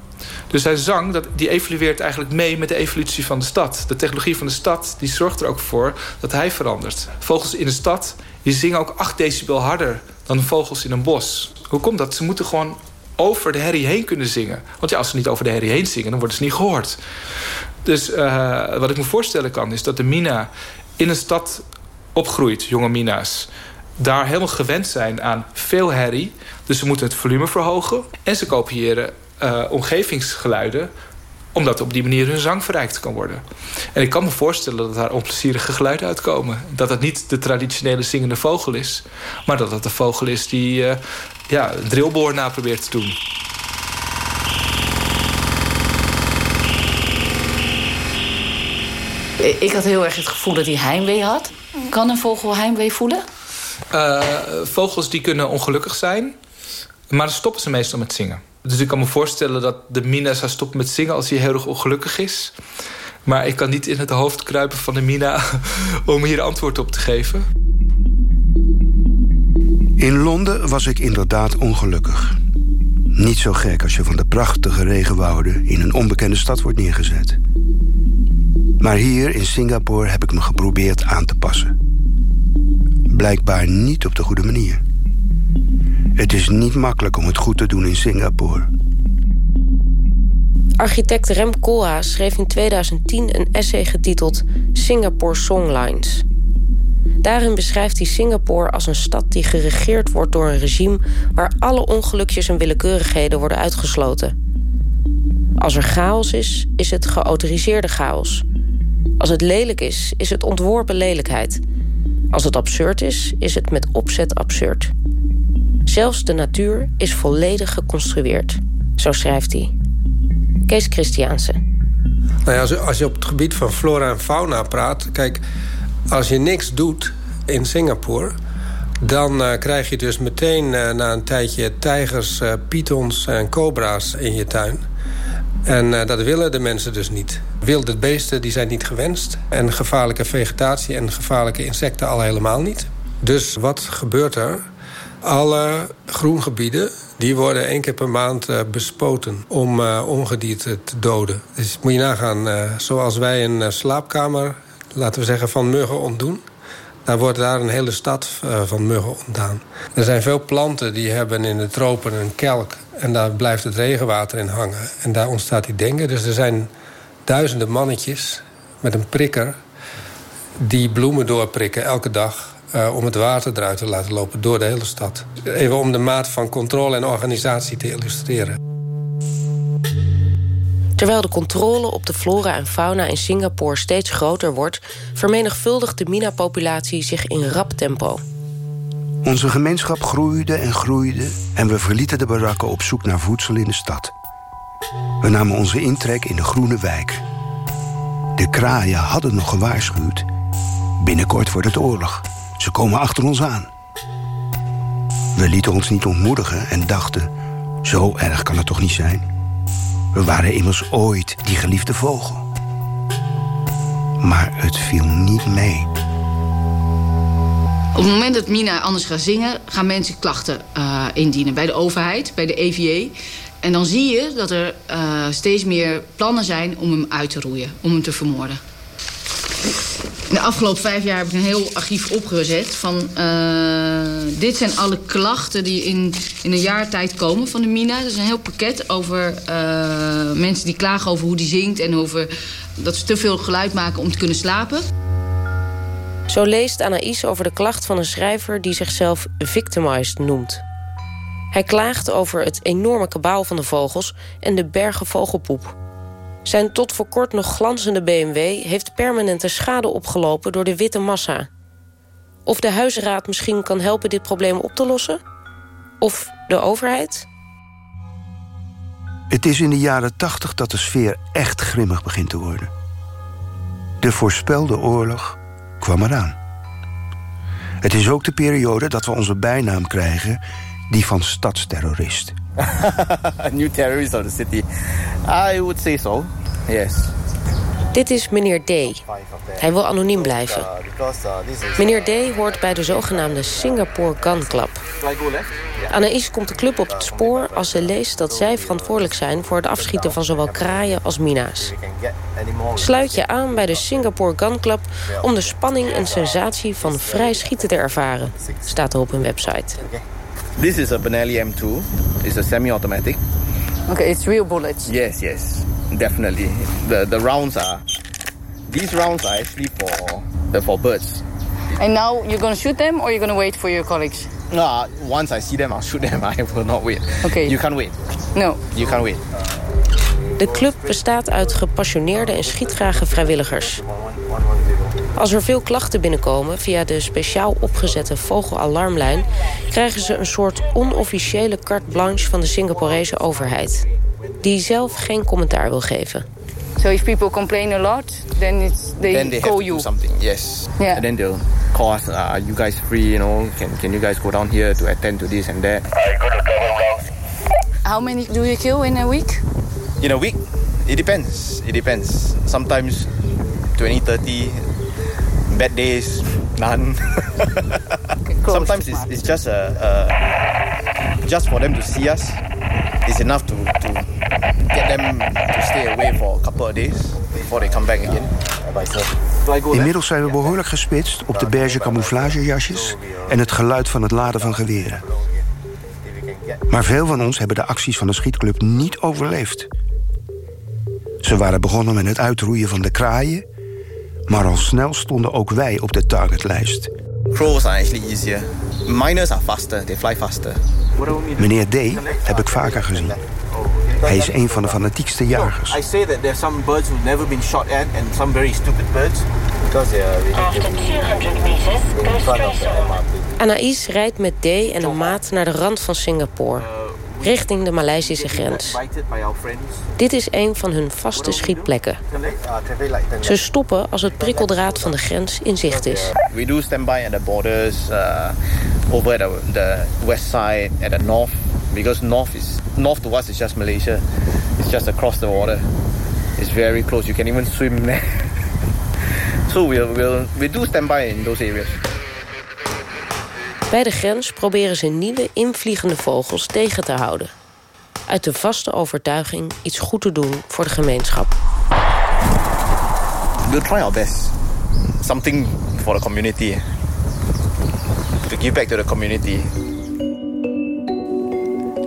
Dus zijn zang dat, die evolueert eigenlijk mee met de evolutie van de stad. De technologie van de stad die zorgt er ook voor dat hij verandert. Vogels in de stad die zingen ook 8 decibel harder dan vogels in een bos. Hoe komt dat? Ze moeten gewoon over de herrie heen kunnen zingen. Want ja, als ze niet over de herrie heen zingen, dan worden ze niet gehoord. Dus uh, wat ik me voorstellen kan, is dat de mina in een stad opgroeit, jonge mina's daar helemaal gewend zijn aan veel herrie. Dus ze moeten het volume verhogen. En ze kopiëren uh, omgevingsgeluiden omdat op die manier hun zang verrijkt kan worden. En ik kan me voorstellen dat daar onplezierige geluiden uitkomen. Dat het niet de traditionele zingende vogel is... maar dat het de vogel is die uh, ja, een drillboor na probeert te doen. Ik had heel erg het gevoel dat hij heimwee had. Kan een vogel heimwee voelen? Uh, vogels die kunnen ongelukkig zijn, maar dan stoppen ze meestal met zingen. Dus ik kan me voorstellen dat de mina zou stoppen met zingen als hij heel erg ongelukkig is. Maar ik kan niet in het hoofd kruipen van de mina *laughs* om hier antwoord op te geven. In Londen was ik inderdaad ongelukkig. Niet zo gek als je van de prachtige regenwouden in een onbekende stad wordt neergezet. Maar hier in Singapore heb ik me geprobeerd aan te passen. Blijkbaar niet op de goede manier. Het is niet makkelijk om het goed te doen in Singapore. Architect Rem Koolhaas schreef in 2010 een essay getiteld Singapore Songlines. Daarin beschrijft hij Singapore als een stad die geregeerd wordt door een regime... waar alle ongelukjes en willekeurigheden worden uitgesloten. Als er chaos is, is het geautoriseerde chaos. Als het lelijk is, is het ontworpen lelijkheid. Als het absurd is, is het met opzet absurd. Zelfs de natuur is volledig geconstrueerd. Zo schrijft hij. Kees Christiaanse. Nou ja, als je op het gebied van flora en fauna praat... kijk, als je niks doet in Singapore... dan uh, krijg je dus meteen uh, na een tijdje tijgers, uh, pythons en cobra's in je tuin. En dat willen de mensen dus niet. Wilde beesten die zijn niet gewenst. En gevaarlijke vegetatie en gevaarlijke insecten al helemaal niet. Dus wat gebeurt er? Alle groengebieden die worden één keer per maand uh, bespoten om uh, ongedierte te doden. Dus moet je nagaan, zoals wij een slaapkamer, laten we zeggen, van muggen ontdoen... daar wordt daar een hele stad van muggen ontdaan. Er zijn veel planten die hebben in de tropen een kelk... en daar blijft het regenwater in hangen. En daar ontstaat die dengue. Dus er zijn duizenden mannetjes met een prikker... die bloemen doorprikken elke dag uh, om het water eruit te laten lopen door de hele stad. Even om de maat van controle en organisatie te illustreren. Terwijl de controle op de flora en fauna in Singapore steeds groter wordt... vermenigvuldigt de Mina-populatie zich in rap tempo. Onze gemeenschap groeide en groeide... en we verlieten de barakken op zoek naar voedsel in de stad. We namen onze intrek in de groene wijk. De kraaien hadden nog gewaarschuwd. Binnenkort wordt het oorlog. Ze komen achter ons aan. We lieten ons niet ontmoedigen en dachten... zo erg kan het toch niet zijn? We waren immers ooit die geliefde vogel. Maar het viel niet mee. Op het moment dat Mina anders gaat zingen... gaan mensen klachten uh, indienen bij de overheid, bij de EVA. En dan zie je dat er uh, steeds meer plannen zijn om hem uit te roeien. Om hem te vermoorden. De afgelopen vijf jaar heb ik een heel archief opgezet. Van, uh, dit zijn alle klachten die in, in een jaar tijd komen van de Mina. Dat is een heel pakket over uh, mensen die klagen over hoe die zingt... en over dat ze te veel geluid maken om te kunnen slapen. Zo leest Anaïs over de klacht van een schrijver... die zichzelf victimized noemt. Hij klaagt over het enorme kabaal van de vogels... en de bergen vogelpoep. Zijn tot voor kort nog glanzende BMW heeft permanente schade opgelopen door de witte massa. Of de huisraad misschien kan helpen dit probleem op te lossen? Of de overheid? Het is in de jaren tachtig dat de sfeer echt grimmig begint te worden. De voorspelde oorlog kwam eraan. Het is ook de periode dat we onze bijnaam krijgen... die van stadsterrorist. *laughs* New terrorist of the city. I would say so. Yes. Dit is meneer D. Hij wil anoniem blijven. Meneer D hoort bij de zogenaamde Singapore Gun Club. Anaïs komt de club op het spoor als ze leest dat zij verantwoordelijk zijn... voor het afschieten van zowel kraaien als mina's. Sluit je aan bij de Singapore Gun Club... om de spanning en sensatie van vrij schieten te ervaren, staat er op hun website. This is a Benelli M2. It's a semi-automatic. Okay, it's real bullets. Yes, yes, definitely. The the rounds are. These rounds are actually for uh, for birds. And now you're gonna shoot them, or you're gonna wait for your colleagues? No, once I see them, I'll shoot them. *laughs* I will not wait. Okay. You can't wait. No. You can't wait. De club bestaat uit gepassioneerde en schietgrage vrijwilligers. Als er veel klachten binnenkomen via de speciaal opgezette vogelalarmlijn... krijgen ze een soort onofficiële carte blanche van de Singaporese overheid. Die zelf geen commentaar wil geven. So if people complain a lot, then it's they, then they call have you. something. Yes. Yeah. And then they'll call us. Are you guys free? You know, can can you guys go down here to attend to this and that? How many do you kill in a week? In a week, it depends. It depends. Sometimes 20, 30. Bad days, none. Sometimes it's, it's just a, a, just for them to see us. It's enough to, to get them to stay away for a couple of days before they come back again. Inmiddels zijn we behoorlijk gespitst op de beige camouflagejasjes... en het geluid van het laden van geweren. Maar veel van ons hebben de acties van de schietclub niet overleefd. Ze waren begonnen met het uitroeien van de kraaien... Maar al snel stonden ook wij op de targetlijst. Crows are actually easier. Miners are faster. They fly faster. Meneer D heb ik vaker gezien. Hij is een van de fanatiekste jagers. I say that there are some birds who've never been shot at and some very stupid birds. Anaïs rijdt met D en een maat naar de rand van Singapore. Richting de Maleisische grens. Dit is een van hun vaste schietplekken. Ze stoppen als het prikkeldraad van de grens in zicht is. We do stand by at the borders, uh, over the, the west side, at the north. Because north is north to us is just Malaysia. It's just across the water. It's very close. You can even swim there. *laughs* so we we'll, we do stand by in those areas. Bij de grens proberen ze nieuwe invliegende vogels tegen te houden. Uit de vaste overtuiging iets goed te doen voor de gemeenschap. We'll try our best. Something for the community. To give back to the community.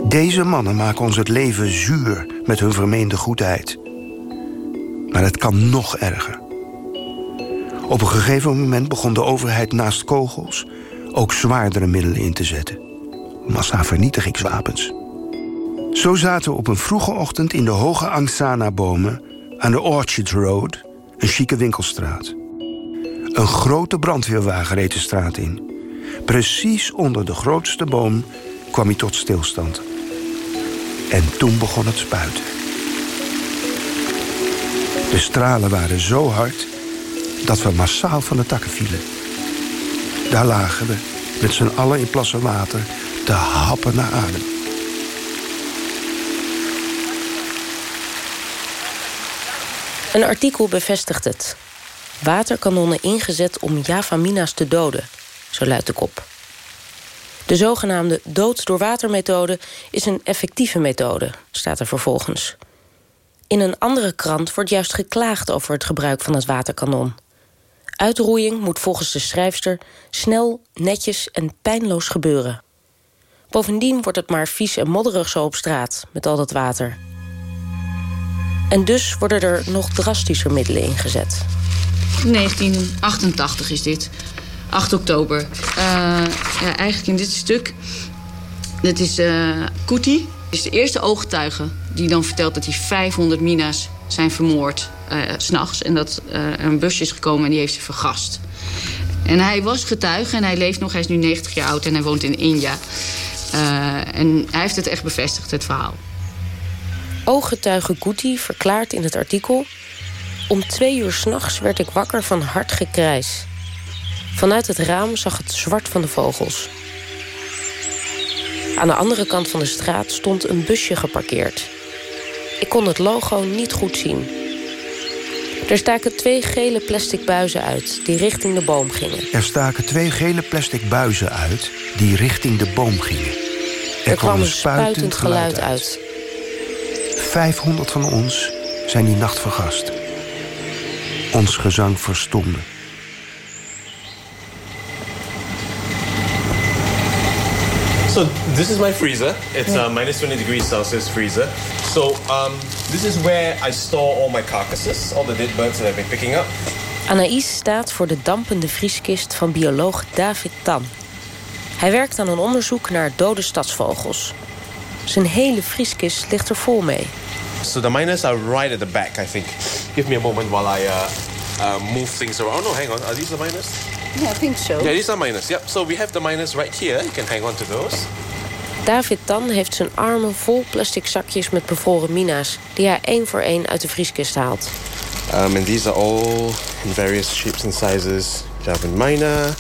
Deze mannen maken ons het leven zuur met hun vermeende goedheid. Maar het kan nog erger. Op een gegeven moment begon de overheid naast kogels ook zwaardere middelen in te zetten. Massavernietigingswapens. Zo zaten we op een vroege ochtend in de hoge Angsana-bomen... aan de Orchard Road, een chique winkelstraat. Een grote brandweerwagen reed de straat in. Precies onder de grootste boom kwam hij tot stilstand. En toen begon het spuiten. De stralen waren zo hard dat we massaal van de takken vielen. Daar lagen we, met z'n allen in plassen water, te happen naar adem. Een artikel bevestigt het. Waterkanonnen ingezet om Javamina's te doden, zo luidt de kop. De zogenaamde dood door watermethode is een effectieve methode, staat er vervolgens. In een andere krant wordt juist geklaagd over het gebruik van het waterkanon. Uitroeiing moet volgens de schrijfster snel, netjes en pijnloos gebeuren. Bovendien wordt het maar vies en modderig zo op straat met al dat water. En dus worden er nog drastischer middelen ingezet. 1988 is dit. 8 oktober. Uh, ja, eigenlijk in dit stuk. Dit is uh, Kuti. is de eerste ooggetuige die dan vertelt dat hij 500 mina's zijn vermoord uh, s'nachts. En dat er een busje is gekomen en die heeft ze vergast. En hij was getuige en hij leeft nog. Hij is nu 90 jaar oud en hij woont in India. en hij heeft het echt bevestigd, het verhaal. Ooggetuige Kuti verklaart in het artikel... Om twee uur s'nachts werd ik wakker van hard gekrijs. Vanuit het raam zag het zwart van de vogels. Aan de andere kant van de straat stond een busje geparkeerd. Ik kon het logo niet goed zien. Er staken twee gele plastic buizen uit die richting de boom gingen. Er staken twee gele plastic buizen uit die richting de boom gingen. Er, er kwam een spuitend geluid uit. 500 van ons zijn die nacht vergast. Ons gezang verstomde. So this is my freezer. It's a minus 20 degrees Celsius freezer. So um, this is where I store all my carcasses, all the dead birds that I've been picking up. Anaïs staat voor de dampende vrieskist van bioloog David Tan. Hij werkt aan een onderzoek naar dode stadsvogels. Zijn hele vrieskist ligt er vol mee. So the miners are right at the back, I think. Give me a moment while I uh, uh, move things around. Oh, hang on. Are these the miners? Yeah, I think so. Yeah, these are miners. Yep. So we have the miners right here. You can hang on to those. David Tan heeft zijn armen vol plastic zakjes met bevroren mina's... die hij één voor één uit de vrieskist haalt. Um, and these are all in various shapes and sizes. Javan miner.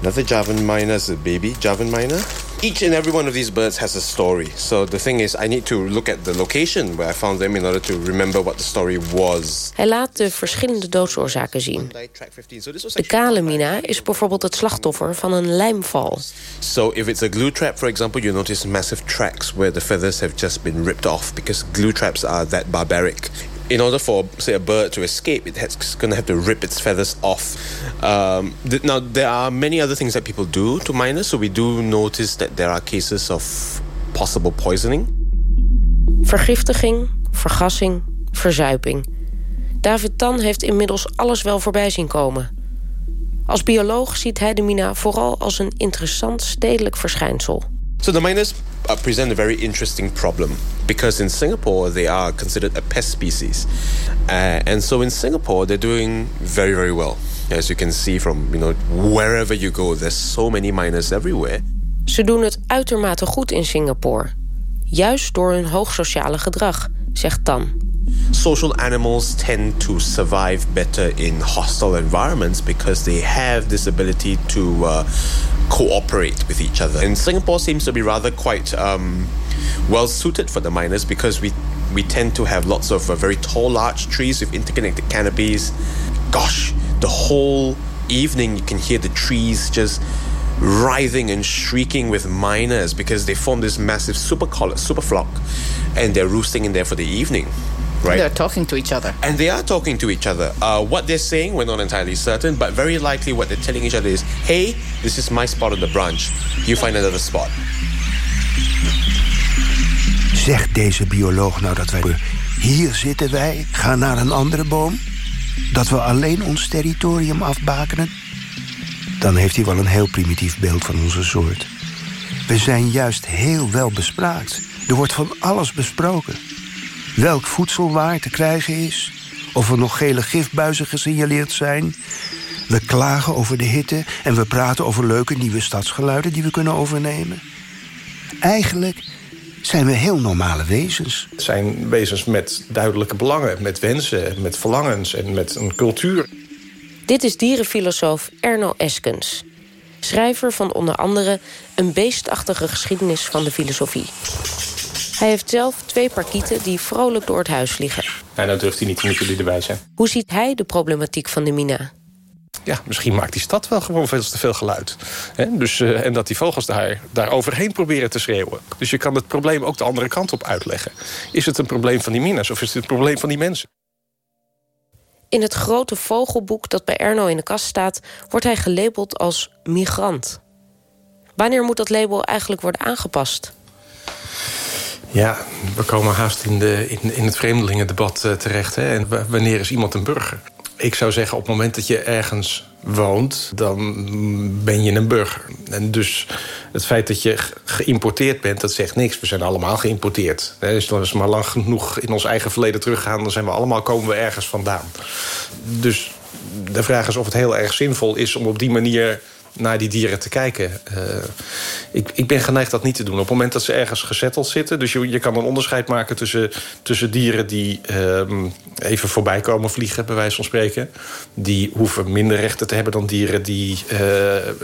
Another Javan miner is a baby Javan miner. Each and every one of these birds has a story. So the thing is, I need to look at the location where I found them in order to remember what the story was. Hij laat de verschillende doodsoorzaken zien. De kale mina is bijvoorbeeld het slachtoffer van een lijmval. So if it's a glue trap, for example, you notice massive tracks where the feathers have just been ripped off because glue traps are that barbaric in order for say a bird to escape, it's going to have to rip its feathers off. Um, th now there are many other things that people do to miners, so we do notice that there are cases of possible poisoning. Vergiftiging, vergassing, verzuiping. David Tan heeft inmiddels alles wel voorbij zien komen. Als bioloog ziet hij de mina vooral als een interessant stedelijk verschijnsel. So the miners uh, present a very interesting problem because in Singapore they are considered a pest species, uh, and so in Singapore they're doing very very well. As you can see from you know wherever you go, there's so many miners everywhere. Ze doen het uitermate goed in Singapore, juist door hun hoogsociale gedrag, zegt Tan. Social animals tend to survive better in hostile environments because they have this ability to uh, cooperate with each other. And Singapore seems to be rather quite um, well suited for the miners because we we tend to have lots of uh, very tall, large trees with interconnected canopies. Gosh, the whole evening you can hear the trees just writhing and shrieking with miners because they form this massive super collar, super flock, and they're roosting in there for the evening. Right? They're talking to each other. And they are talking to each other. Uh, what they're saying, we're not entirely certain, but very likely what they're telling each other is hey, this is my spot on the branch. You find another spot. Zegt deze bioloog nou dat wij hier zitten wij, gaan naar een andere boom? Dat we alleen ons territorium afbakenen? Dan heeft hij wel een heel primitief beeld van onze soort. We zijn juist heel wel bespraakt. Er wordt van alles besproken. Welk voedsel waar te krijgen is. Of er nog gele gifbuizen gesignaleerd zijn. We klagen over de hitte en we praten over leuke nieuwe stadsgeluiden die we kunnen overnemen. Eigenlijk zijn we heel normale wezens. Het zijn wezens met duidelijke belangen, met wensen, met verlangens en met een cultuur. Dit is dierenfilosoof Erno Eskens. Schrijver van onder andere een beestachtige geschiedenis van de filosofie. Hij heeft zelf twee parkieten die vrolijk door het huis vliegen. En nou durft hij niet, moeten jullie erbij zijn. Hoe ziet hij de problematiek van de mina? Ja, misschien maakt die stad wel gewoon veel te veel geluid. He, dus, uh, en dat die vogels daar, daar overheen proberen te schreeuwen. Dus je kan het probleem ook de andere kant op uitleggen. Is het een probleem van die minas of is het een probleem van die mensen? In het grote vogelboek dat bij Erno in de kast staat... wordt hij gelabeld als migrant. Wanneer moet dat label eigenlijk worden aangepast? Ja, we komen haast in, de, in, in het vreemdelingendebat uh, terecht. Hè? En wanneer is iemand een burger? Ik zou zeggen, op het moment dat je ergens woont... dan ben je een burger. En dus het feit dat je geïmporteerd bent, dat zegt niks. We zijn allemaal geïmporteerd. Dus als we maar lang genoeg in ons eigen verleden teruggaan... dan zijn we allemaal, komen we ergens vandaan. Dus de vraag is of het heel erg zinvol is om op die manier naar die dieren te kijken. Uh, ik, ik ben geneigd dat niet te doen. Op het moment dat ze ergens gezetteld zitten... dus je, je kan een onderscheid maken tussen, tussen dieren... die um, even voorbij komen vliegen, bij wijze van spreken. Die hoeven minder rechten te hebben dan dieren... die uh,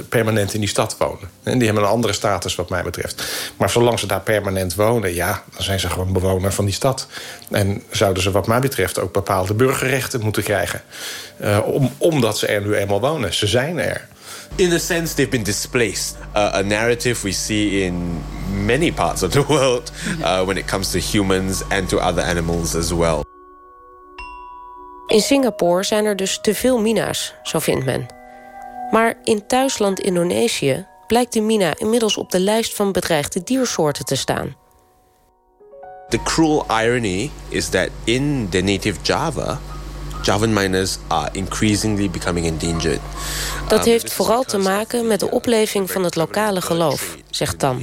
permanent in die stad wonen. En die hebben een andere status wat mij betreft. Maar zolang ze daar permanent wonen... ja, dan zijn ze gewoon bewoner van die stad. En zouden ze wat mij betreft ook bepaalde burgerrechten moeten krijgen. Om, omdat ze er nu eenmaal wonen. Ze zijn er. In a sense, they've been displaced. Uh, a narrative we see in many parts of the *laughs* world uh, when it comes to humans and to other animals as well. In Singapore zijn er dus te veel mina's, zo vindt men. Maar in thuisland Indonesië blijkt de mina inmiddels op de lijst van bedreigde diersoorten te staan. The cruel irony is that in the native Java, Javan miners are increasingly becoming endangered. Dat heeft vooral te maken met de opleving van het lokale geloof, zegt Tan.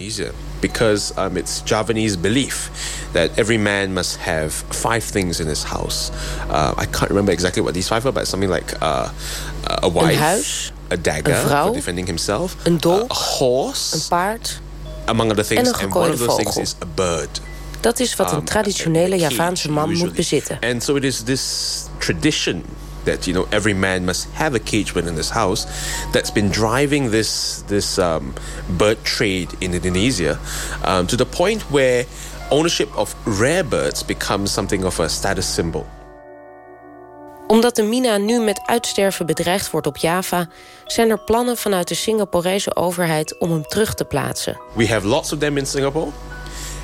Because um, it's Javanese belief that every man must have five things in his house. Uh, I can't remember exactly what these five are, but something like uh, a wife, een huis, a dagger een vrouw, for defending himself, een dolk, a horse, een paard, among other things. en een and one of those vogel. things is a bird. Dat is wat een traditionele Javaanse man moet bezitten. And so it is this tradition that you know every man must have a cage bird in his house that's been driving this this um, bird trade in Indonesia um, to the point where ownership of rare birds becomes something of a status symbol. Omdat de mina nu met uitsterven bedreigd wordt op Java... zijn er plannen vanuit de Singaporese overheid om hem terug te plaatsen. We have lots of them in Singapore.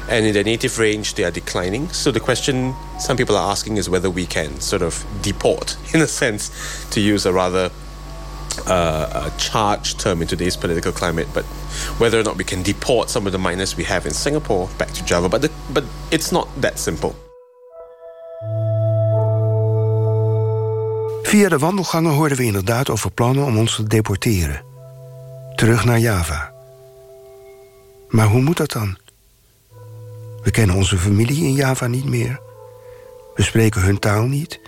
And in the native range, they are declining. So the question some people are asking is whether we can sort of deport, *laughs* in a sense, to use a rather uh, a charged term in today's political climate, but whether or not we can deport some of the miners we have in Singapore back to Java. But, the, but it's not that simple. Via de wandelgangen hoorden we inderdaad over plannen om ons te deporteren. Terug naar Java. Maar hoe moet dat dan? We kennen onze familie in Java niet meer. We spreken hun taal niet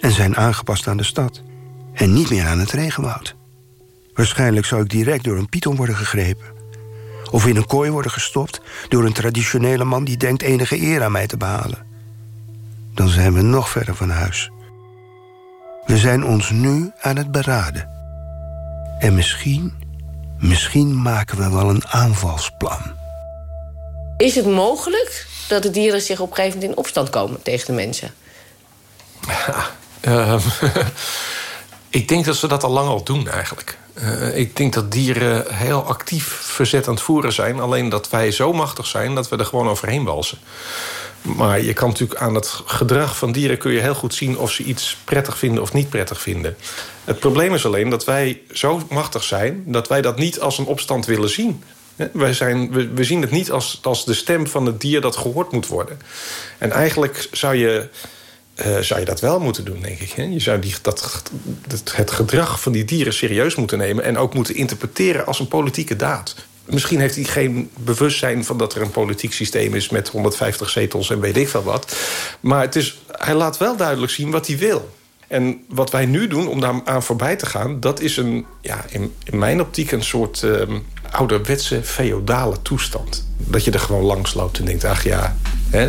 en zijn aangepast aan de stad. En niet meer aan het regenwoud. Waarschijnlijk zou ik direct door een python worden gegrepen. Of in een kooi worden gestopt door een traditionele man... die denkt enige eer aan mij te behalen. Dan zijn we nog verder van huis. We zijn ons nu aan het beraden. En misschien, misschien maken we wel een aanvalsplan. Is het mogelijk dat de dieren zich op een gegeven moment in opstand komen tegen de mensen? *laughs* Ehm, *laughs* ik denk dat ze dat al lang al doen eigenlijk. Uh, ik denk dat dieren heel actief verzet aan het voeren zijn. Alleen dat wij zo machtig zijn dat we er gewoon overheen walsen. Maar je kan natuurlijk aan het gedrag van dieren... kun je heel goed zien of ze iets prettig vinden of niet prettig vinden. Het probleem is alleen dat wij zo machtig zijn... dat wij dat niet als een opstand willen zien. Wij zijn, we, we zien het niet als, als de stem van het dier dat gehoord moet worden. En eigenlijk zou je uh, zou je dat wel moeten doen, denk ik. Hè? Je zou die, dat, het gedrag van die dieren serieus moeten nemen... en ook moeten interpreteren als een politieke daad. Misschien heeft hij geen bewustzijn van dat er een politiek systeem is... met 150 zetels en weet ik veel wat. Maar het is, hij laat wel duidelijk zien wat hij wil. En wat wij nu doen om daar aan voorbij te gaan... dat is een, ja, in, in mijn optiek een soort um, ouderwetse feodale toestand. Dat je er gewoon langs loopt en denkt... ach ja,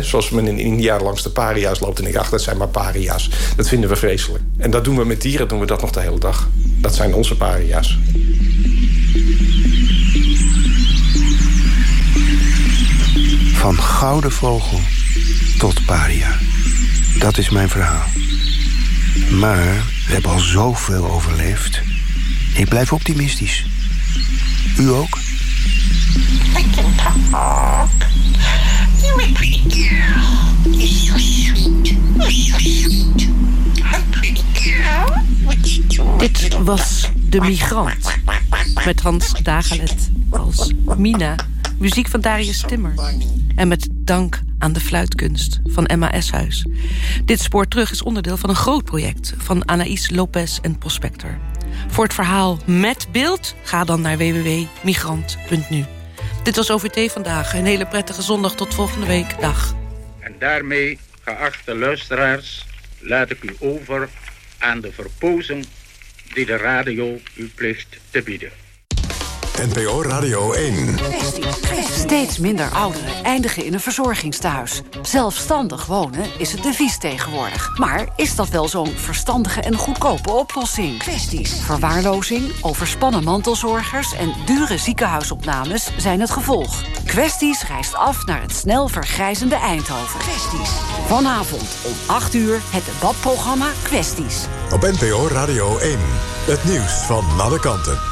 zoals men in India langs de paria's loopt... en denkt, ach, dat zijn maar paria's. Dat vinden we vreselijk. En dat doen we met dieren, doen we dat nog de hele dag. Dat zijn onze paria's. Van gouden vogel tot paria. Dat is mijn verhaal. Maar we hebben al zoveel overleefd. Ik blijf optimistisch. U ook? Dit was De Migrant. Met Hans Dagelet als Mina. Muziek van Darius Timmer. En met dank aan de fluitkunst van Emma Eshuis. Dit Spoor Terug is onderdeel van een groot project... van Anaïs Lopez en Prospector. Voor het verhaal met beeld ga dan naar www.migrant.nu. Dit was OVT vandaag. Een hele prettige zondag tot volgende week. Dag. En daarmee, geachte luisteraars, laat ik u over aan de verpozen die de radio u plicht te bieden. NPO Radio 1. Steeds minder ouderen eindigen in een verzorgingstehuis. Zelfstandig wonen is het devies tegenwoordig. Maar is dat wel zo'n verstandige en goedkope oplossing? Kwesties. Verwaarlozing, overspannen mantelzorgers en dure ziekenhuisopnames zijn het gevolg. Kwesties reist af naar het snel vergrijzende Eindhoven. Kwesties. Vanavond om 8 uur het debatprogramma Kwesties. Op NPO Radio 1. Het nieuws van alle kanten.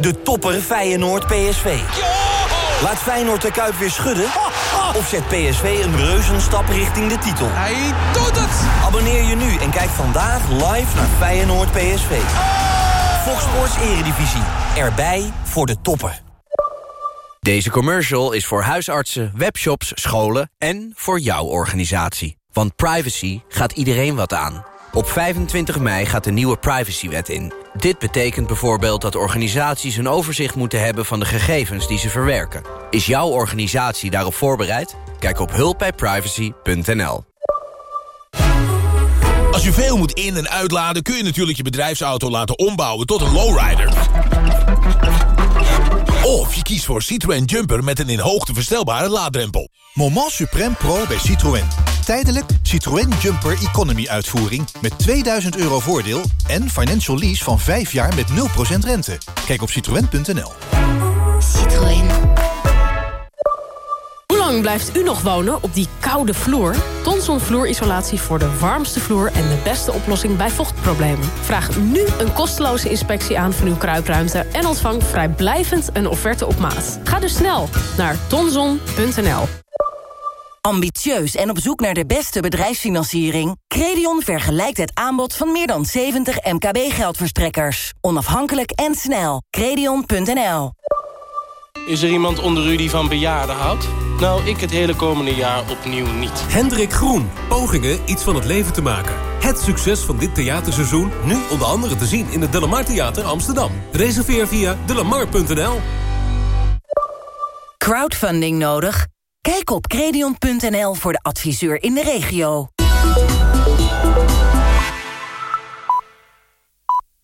De topper Feyenoord PSV. Laat Feyenoord de Kuip weer schudden? Of zet PSV een reuzenstap richting de titel? Hij doet het! Abonneer je nu en kijk vandaag live naar Feyenoord PSV. Fox Sports Eredivisie. Erbij voor de toppen. Deze commercial is voor huisartsen, webshops, scholen en voor jouw organisatie. Want privacy gaat iedereen wat aan. Op 25 mei gaat de nieuwe privacywet in. Dit betekent bijvoorbeeld dat organisaties een overzicht moeten hebben... van de gegevens die ze verwerken. Is jouw organisatie daarop voorbereid? Kijk op hulpbijprivacy.nl. Als je veel moet in- en uitladen... kun je natuurlijk je bedrijfsauto laten ombouwen tot een lowrider. Of je kiest voor Citroën Jumper met een in hoogte verstelbare laadrempel. Moment Supreme Pro bij Citroën. Tijdelijk Citroën Jumper Economy uitvoering met 2000 euro voordeel... en financial lease van 5 jaar met 0% rente. Kijk op citroën.nl. Citroën. Hoe lang lang blijft u nog wonen op die koude vloer? Tonson vloerisolatie voor de warmste vloer en de beste oplossing bij vochtproblemen. Vraag nu een kosteloze inspectie aan van uw kruipruimte... en ontvang vrijblijvend een offerte op maat. Ga dus snel naar tonson.nl. Ambitieus en op zoek naar de beste bedrijfsfinanciering? Credion vergelijkt het aanbod van meer dan 70 MKB-geldverstrekkers. Onafhankelijk en snel. Credion.nl Is er iemand onder u die van bejaarden houdt? Nou, ik het hele komende jaar opnieuw niet. Hendrik Groen. Pogingen iets van het leven te maken. Het succes van dit theaterseizoen nu onder andere te zien in het Delamar Theater Amsterdam. Reserveer via delamar.nl. Crowdfunding nodig? Kijk op credion.nl voor de adviseur in de regio.